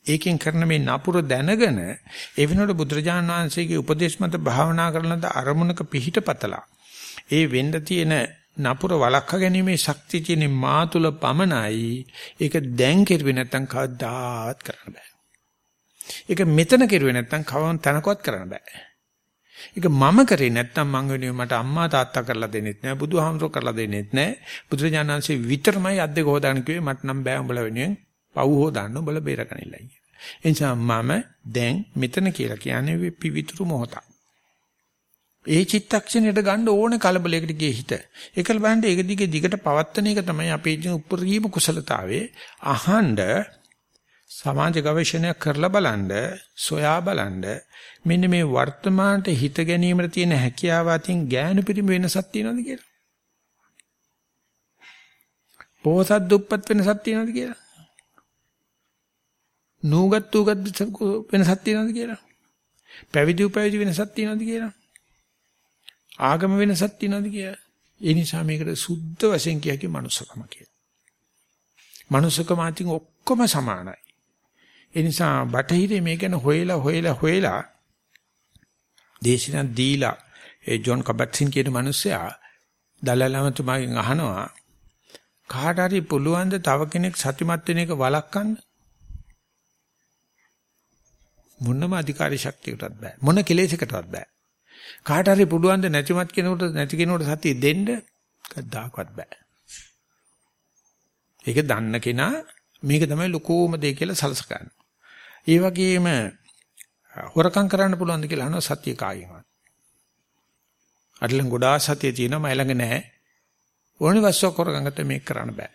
ඒකෙන් කරන මේ නපුර දැනගෙන ඒ වෙනකොට බුදුරජාණන් වහන්සේගේ උපදේශ මත භාවනා කරන ද අරමුණක පිහිටපතලා ඒ වෙන්න තියෙන නපුර වළක්වා ගැනීමේ ශක්තිය තියෙන මා තුල පමණයි ඒක දැන් කෙරුවේ නැත්තම් කවදාවත් කරන්න බෑ. ඒක මෙතන කෙරුවේ නැත්තම් කවම තනකවත් කරන්න බෑ. ඒක මම කරේ නැත්තම් මං වෙනුවෙන් මට අම්මා තාත්තා කරලා දෙන්නෙත් නෑ බුදුහාමුදුරුවෝ කරලා දෙන්නෙත් නෑ. බුදුරජාණන්සේ විතරමයි අද්දේ හොදාගෙන කිව්වේ මට නම් බෑ උඹලා වෙනුවෙන් පව් හොදාන්න උඹලා බේරගනින්නයි ඒ නිසා මම දැන් මෙතන කියලා කියන්නේ පිවිතුරු මොහොතක් ඒ චිත්තක්ෂණයට ගන්න ඕනේ කලබලයකට ගියේ හිත. ඒකල බලන්න ඒක දිගේ දිගට පවත්තන එක තමයි අපේ ජීන උපරිම කුසලතාවේ. අහඬ සමාජ ගවේෂණයක් කරලා බලන්න, සොයා බලන්න මෙන්න මේ වර්තමානට හිත ගැනීමට තියෙන හැකියාව අතින් ගෑනු පිරිමි වෙනසක් තියෙනවද කියලා? පොහසත් දුප්පත් වෙනසක් තියෙනවද කියලා? නූගත් උගත් වෙනසක් තියෙනවද කියලා? පැවිදි උපැවිදි වෙනසක් තියෙනවද කියලා? ආගම වෙනසක් තියෙනවද කියලා? ඒ නිසා මේකට සුද්ධ වශයෙන් කියකි මනුස්සකම කියලා. මනුස්සකම අතින් ඔක්කොම සමානයි. ඒ නිසා බටහිරේ මේ ගැන හොයලා හොයලා හොයලා දේශනා දීලා ඒ ජොන් කබට්සින් කියන මිනිසයා දලලමතුමාගෙන් අහනවා කාට හරි පුළුවන් ද තව කෙනෙක් සතුටුමත් වෙන එක වළක්වන්න මොනම අධිකාරී ශක්තියකටවත් බෑ මොන කෙලෙසකටවත් බෑ කාට හරි පුළුවන් ද නැතිමත් කෙනෙකුට නැති කෙනෙකුට සතිය දෙන්න කද්දාකවත් බෑ ඒක දන්න කෙනා මේක තමයි ලකෝම දෙය කියලා සලසගන්න. ඒ වගේම හොරකම් කරන්න පුළුවන්ද කියලා අහනවා සත්‍ය කායිමත්. අట్లන් ගොඩාක් සත්‍ය තියෙනවා මයි ළඟ නැහැ. ඕනේ වස්සෝ කරගන්නත් මේක කරන්න බෑ.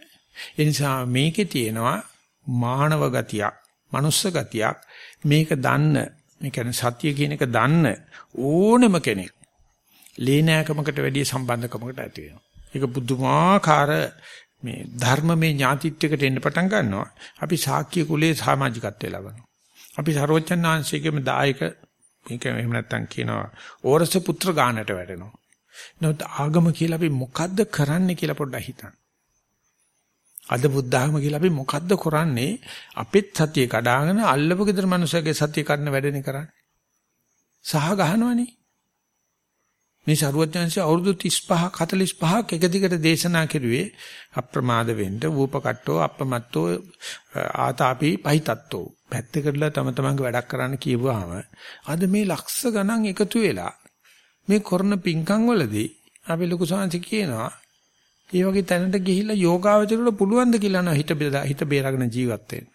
ඒ නිසා මේකේ තියෙනවා මානව ගතියක්, මනුස්ස ගතියක් මේක දන්න, මේ කියන්නේ සත්‍ය කියන එක දන්න ඕනම කෙනෙක් ලේනෑකමකට වැඩිය සම්බන්ධකමකට ඇති වෙනවා. ඒක බුදුමාකාර මේ ධර්මමේ ඥාතිත්වයකට එන්න පටන් ගන්නවා. අපි ශාක්‍ය කුලයේ සමාජිකත්වය ලබනවා. අපි සරෝජන් ආංශිකෙම දායක මේක එහෙම නැත්තම් කියනවා ඕරස පුත්‍ර ගානට වැටෙනවා. නමුත් ආගම කියලා අපි මොකද්ද කරන්නේ කියලා පොඩ්ඩක් හිතන්න. අද බුද්ධ ආගම කියලා අපි මොකද්ද කරන්නේ? අපිත් සතිය කඩාගෙන අල්ලපු gedර මනුස්සයගේ සතිය කඩන වැඩනේ කරන්නේ. සහ ගහනවනේ. මේ සරුවඥාන්සේ අවුරුදු 35 45ක් එක දිගට දේශනා කෙරුවේ අප්‍රමාද වෙන්න වූපකට්ටෝ අපමත්තෝ ආතාපි පහිතත්තෝ පැත්තකටලා තම තමන්ගේ වැඩක් කරන්න කියවුවාම අද මේ ලක්ෂ ගණන් එකතු වෙලා මේ කරන පිංකම් වලදී අපි ලොකු සංසි කියනවා ඒ වගේ තැනට ගිහිල්ලා යෝගාවචරවල පුළුවන් ද කියලා නෝ හිත හිත බේරගෙන ජීවත් වෙන්න.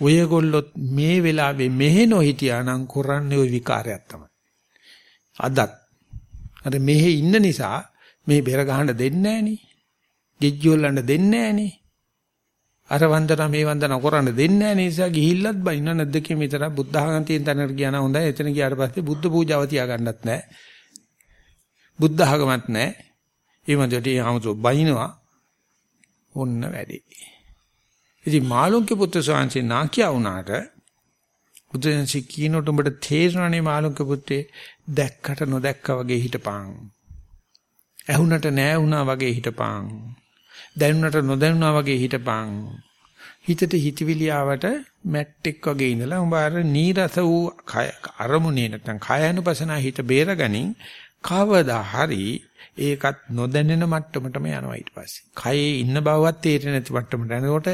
ඔයගොල්ලොත් මේ වෙලාවේ මෙහෙ නොහිටියා නම් කරන්නේ ওই විකාරයක් තමයි. අදත් අර මෙහෙ ඉන්න නිසා මේ බෙර ගහන්න දෙන්නේ නැහනේ. ගෙජ්ජෝල්ලන්න දෙන්නේ නැහනේ. අර වන්දනා මේ වන්දනා කරන්න දෙන්නේ නැහැ නිසා ගිහිල්ලත් බයින්න නැද්ද කියන විතර බුද්ධ ආගම තියෙන තැනකට ගියා නම් හොඳයි. එතන ගියාට පස්සේ බුද්ධ පූජාව තියාගන්නත් නැහැ. බුද්ධ ආගමත් නැහැ. ඒ වන්දට ආමතු බයිනවා. ඔන්න වැඩි. ඉතින් මාළුන්ගේ පුත්‍ර ස්වාමීන් නාකියා වුණාට බුදුන්සි කීනොට උඹට තේරෙනනේ මාළුන්ගේ පුත්‍රේ දැක්කට නොදැක්කා වගේ හිටපං. ඇහුනට නෑ වුණා වගේ හිටපං. දැනුණට නොදැනුණා වගේ හිටපං. හිතට හිතවිලි ආවට මැට්ටෙක් වගේ ඉඳලා උඹ අර නීරස වූ අරමුණේ නැත්නම් කායानुපසන හිත බේරගනින් කවදා හරි ඒකත් නොදැනෙන මට්ටමටම යනවා ඊට පස්සේ. කයේ ඉන්න බවවත් තේරෙන්නේ නැති මට්ටමට. එනකොට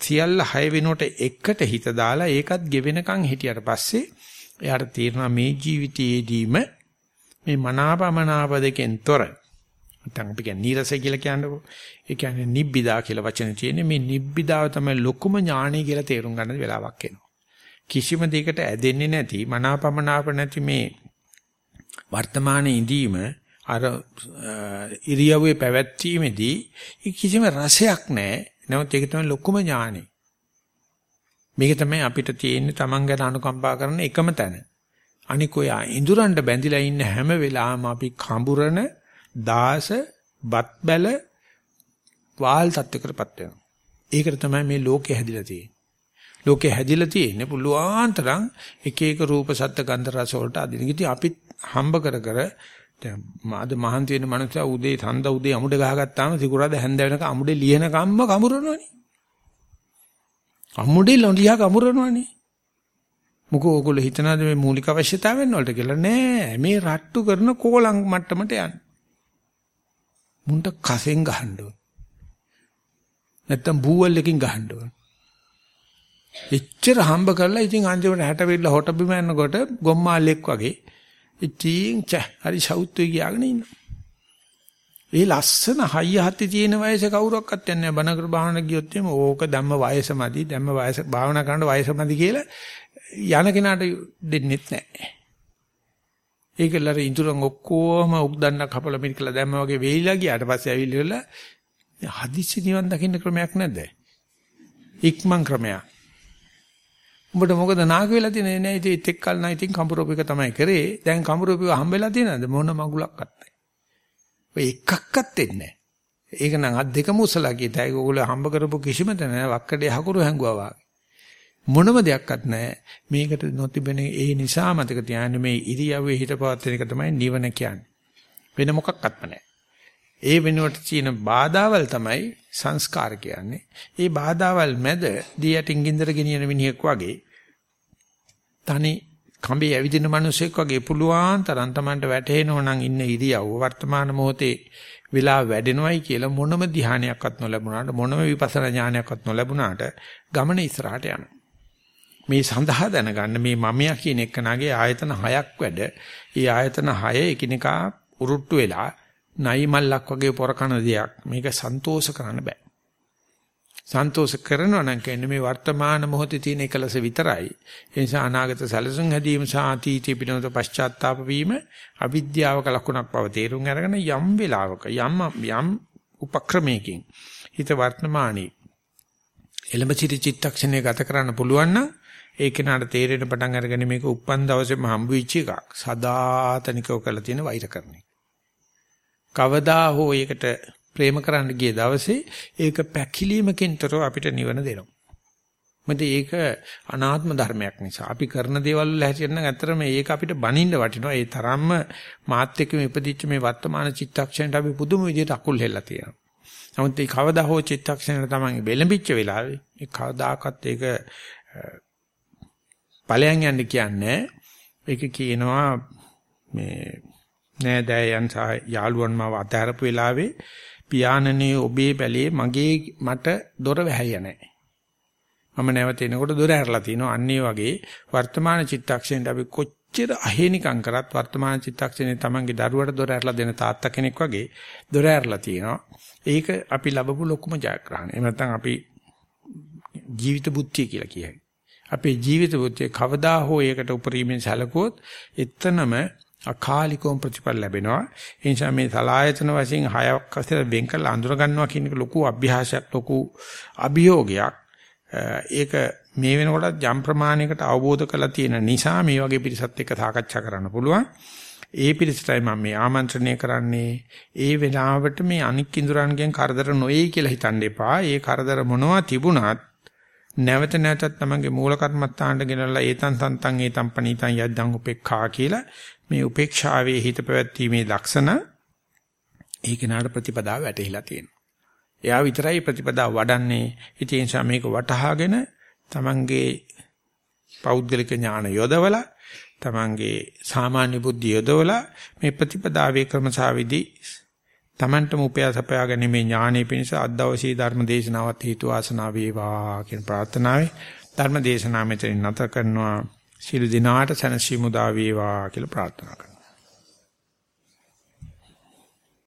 සියල්ල හය වෙනකොට එකට හිත දාලා ඒකත් ගෙවෙනකන් හිටියට පස්සේ එයාට තේරෙනවා මේ ජීවිතයේදීම මේ මනාපමනාප දෙකෙන් තොර නැත්නම් අපි කියන්නේ නීරසයි කියලා කියන්නකෝ. ඒ කියන්නේ නිබ්බිදා කියලා වචන තියෙන්නේ මේ නිබ්බිදාව තමයි ලොකුම ඥාණය කියලා තේරුම් ගන්න වෙලාවක් එනවා. කිසිම දෙයකට ඇදෙන්නේ නැති මනාපමනාප නැති මේ වර්තමානයේ ඉඳීම අර ඉරියව්වේ පැවැත්වීමේදී කිසිම රසයක් නැහැ. නමුත් ඒක තමයි ලොකුම ඥාණය. මේක තමයි අපිට තියෙන්නේ Taman ගැන අනුකම්පා කරන එකම තැන. අනික ඔය ඉඳුරන්ඩ බැඳිලා ඉන්න හැම වෙලාවම අපි කඹුරන දාස බත් බැල වාල් තත්ත්වයකටපත් වෙනවා. ඒකට තමයි මේ ලෝකය හැදිලා තියෙන්නේ. ලෝකේ හැදිලා තියෙන්නේ පුළුවන් තරම් එක එක රූප සත්ත්ව ගන්ධ රස වලට අදින. ඉතින් අපි හම්බ කර කර දැන් මාද මහන්ති වෙන මනුස්සයා උදේ සඳ උදේ අමුඩ ගහගත්තාම සිකුරාද හැන්ද වෙනක අමුඩේ ලියන කම්ම කමුරනවනේ. අමුඩේ ලොලියා කමුරනවනේ. මොකෝ ඕගොල්ලෝ හිතනවාද මේ මූලික අවශ්‍යතාවයන් වලට කියලා නෑ මේ රට්ටු කරන කෝලං මට්ටමට යන්න. මුන්ට කසෙන් ගහන්න ඕන. නැත්තම් බූවල්ලකින් ගහන්න ඕන. එච්චර හම්බ කරලා ඉතින් අන්තිමට 60 වෙල්ල හොට බිම යනකොට ගොම්මාලෙක් වගේ ඉතින් ච හරි සෞත්වයේ ගියාගෙන ඉන්නවා. ඒ ලස්සන හයිය හත්ති තියෙන වයසේ කවුරක්වත් යන්නේ නැහැ. බණකර භාවනා ගියොත් එimhe ඕක ධම්ම වයසමදි ධම්ම වයස භාවනා කරන වයසමදි කියලා යන කෙනාට දෙන්නෙත් නැහැ. ඒකලර ඉඳුරන් ඔක්කොම උක්දන්න කපල මිනිකලා දැම්ම වගේ වෙයිලා ගියාට පස්සේ ඇවිල්ලා හදිස්සි නිවන් දකින්න ක්‍රමයක් නැද්ද? ඉක්මන් ක්‍රමයක්. උඹට මොකද නාග වෙලා තියෙන්නේ? නෑ ඉතින් එතෙක් කල නම් ඉතින් කඹරෝපික තමයි කරේ. දැන් කඹරෝපික හම්බෙලා තියෙනවද? මොන මගුලක්වත් නැහැ ඔය එකක්වත් දෙන්නේ නැහැ ඒක නම් අත් දෙකම උසලා කියතයි ඒගොල්ලෝ හම්බ කරපු කිසිම තැන වක්කඩේ හකුරු හැංගුවා වාගේ. මොනම දෙයක්වත් නැහැ මේකට නොතිබෙන ඒ නිසා මතක තියාගන්න මේ ඉරියව්වේ හිත පවත්වන එක තමයි නිවන කියන්නේ. වෙන මොකක්වත්ම නැහැ ඒ වෙනුවට තියෙන බාධාවල් තමයි සංස්කාර කියන්නේ. ඒ බාධාවල් මැද දී යටින් ගින්දර ගෙනියන මිනිහෙක් වගේ තනි කඹේ ඇවිදින මිනිසෙක් වගේ පුළුවන් තරම් Tamanට වැටහෙනව නම් ඉන්න ඉරියව්ව වර්තමාන මොහොතේ වෙලා වැඩෙනවයි කියලා මොනම ධ්‍යානයක්වත් නොලැබුණාට මොනම විපස්සනා ඥානයක්වත් නොලැබුණාට ගමන ඉස්සරහට යනවා. මේ සඳහා දැනගන්න මේ මමයා කියන එකනාගේ ආයතන හයක් වැඩ. ඒ ආයතන හය එකිනෙකා උරුට්ටු වෙලා නයි මල්ලක් වගේ පොරකන දෙයක්. මේක සන්තෝෂ කරන්න බෑ. සන්තෝෂ කරනවා නම් කියන්නේ මේ වර්තමාන මොහොතේ තියෙන එකලස විතරයි. ඒ නිසා අනාගත සැලසුම් හැදීම සහ අතීතය පිළිබඳ පශ්චාත්තාප වීම අවිද්‍යාවක ලකුණක් බව තේරුම් අරගෙන යම් වෙලාවක යම් යම් උපක්‍රමයකින් හිත වර්තමානයේ එළඹ සිටි චිත්තක්ෂණය ගත කරන්න පුළුවන් නම් ඒ කෙනාට තේරෙන පටන් අරගෙන මේක උප්පන් දවසේම හම්බ වෙච්ච එකක්. සදාතනිකව කරලා තියෙන වෛර කරන්නේ. කවදා හෝ ඒකට ප්‍රේම කරන්න ගිය දවසේ ඒක පැකිලීමකින්තරෝ අපිට නිවන දෙනවා. මොකද ඒක අනාත්ම ධර්මයක් නිසා. අපි කරන දේවල් වල හැටියට නම් ඇත්තටම ඒක අපිට බනින්න වටිනවා. ඒ තරම්ම මාත් එක්කම ඉපදිච්ච මේ වර්තමාන චිත්තක්ෂණයට අපි පුදුම විදිහට අකුල් හෙල්ලලා තියෙනවා. නමුත් ඒ කවදා හෝ චිත්තක්ෂණයට තමයි බෙලඹිච්ච වෙලාවේ ඒ කවදාකවත් ඒක ඵලයන් යන්න කියන්නේ ඒක කියනවා මේ නෑදෑයන් සහ යාළුවන් මාව අතහැරපු වෙලාවේ පියාණනේ ඔබේ බැලේ මගේ මට දොර වැහැය නැහැ. මම නැවත එනකොට දොර ඇරලා තිනවා. අන්න වගේ වර්තමාන චිත්තක්ෂණයට අපි කොච්චර අහේනිකම් කරත් වර්තමාන චිත්තක්ෂණේ තමන්ගේ දරුවට දොර ඇරලා දෙන තාත්තා කෙනෙක් වගේ දොර ඇරලා තිනවා. ඒක අපි ලැබපු ලොකුම ජයග්‍රහණය. එහෙම නැත්නම් අපි ජීවිත බුද්ධිය කියලා කියයි. අපේ ජීවිත බුද්ධිය කවදා හෝ ඒකට උපරිමයෙන් සැලකුවොත් එතනම අකාලිකවම ප්‍රතිඵල ලැබෙනවා. ඒ නිසා මේ සලායතන වශයෙන් හයක් අතර වෙන් කරලා අඳුර ගන්නවා කියන එක ලොකු අභ්‍යාසයක් ලොකු අභියෝගයක්. ඒක මේ වෙනකොට යම් ප්‍රමාණයකට අවබෝධ කරලා තියෙන නිසා මේ වගේ පිරිසත් එක්ක සාකච්ඡා කරන්න පුළුවන්. ඒ පිරිසටයි මම මේ ආමන්ත්‍රණය කරන්නේ. ඒ වෙලාවට මේ අනික් ඉඳුරන්ගෙන් කරදර නොවේ කියලා හිතන්න එපා. ඒ කරදර මොනවා තිබුණත් නැවත නැවතත් තමන්ගේ මූල කර්මත්තාන්ට ගෙනල්ලා ඒතන් තන්තන් ඒතන් පණීතන් යද්දන් උපේක්ඛා කියලා මේ උපේක්ෂාවේ හිත පැවැත්ීමේ ලක්ෂණ ඒ කෙනාට ප්‍රතිපදාව වැටහිලා තියෙනවා. එයා විතරයි ප්‍රතිපදාව වඩන්නේ. ඉතින් ඒ නිසා මේක වටහාගෙන තමන්ගේ පෞද්ගලික ඥාන යොදවලා තමන්ගේ සාමාන්‍ය බුද්ධිය යොදවලා මේ ප්‍රතිපදාවේ ක්‍රමසාවිදි තමන්ටම උපයා සපයා ගැනීමේ ඥානෙ පිණිස අද දවසේ ධර්ම දේශනාවත් හේතු වාසනා වේවා කියන ප්‍රාර්ථනාවයි ධර්ම දේශනාව මෙතනින් නැත කරනවා ශිළු දිනාට සනසි මුදා වේවා කියලා ප්‍රාර්ථනා කරනවා.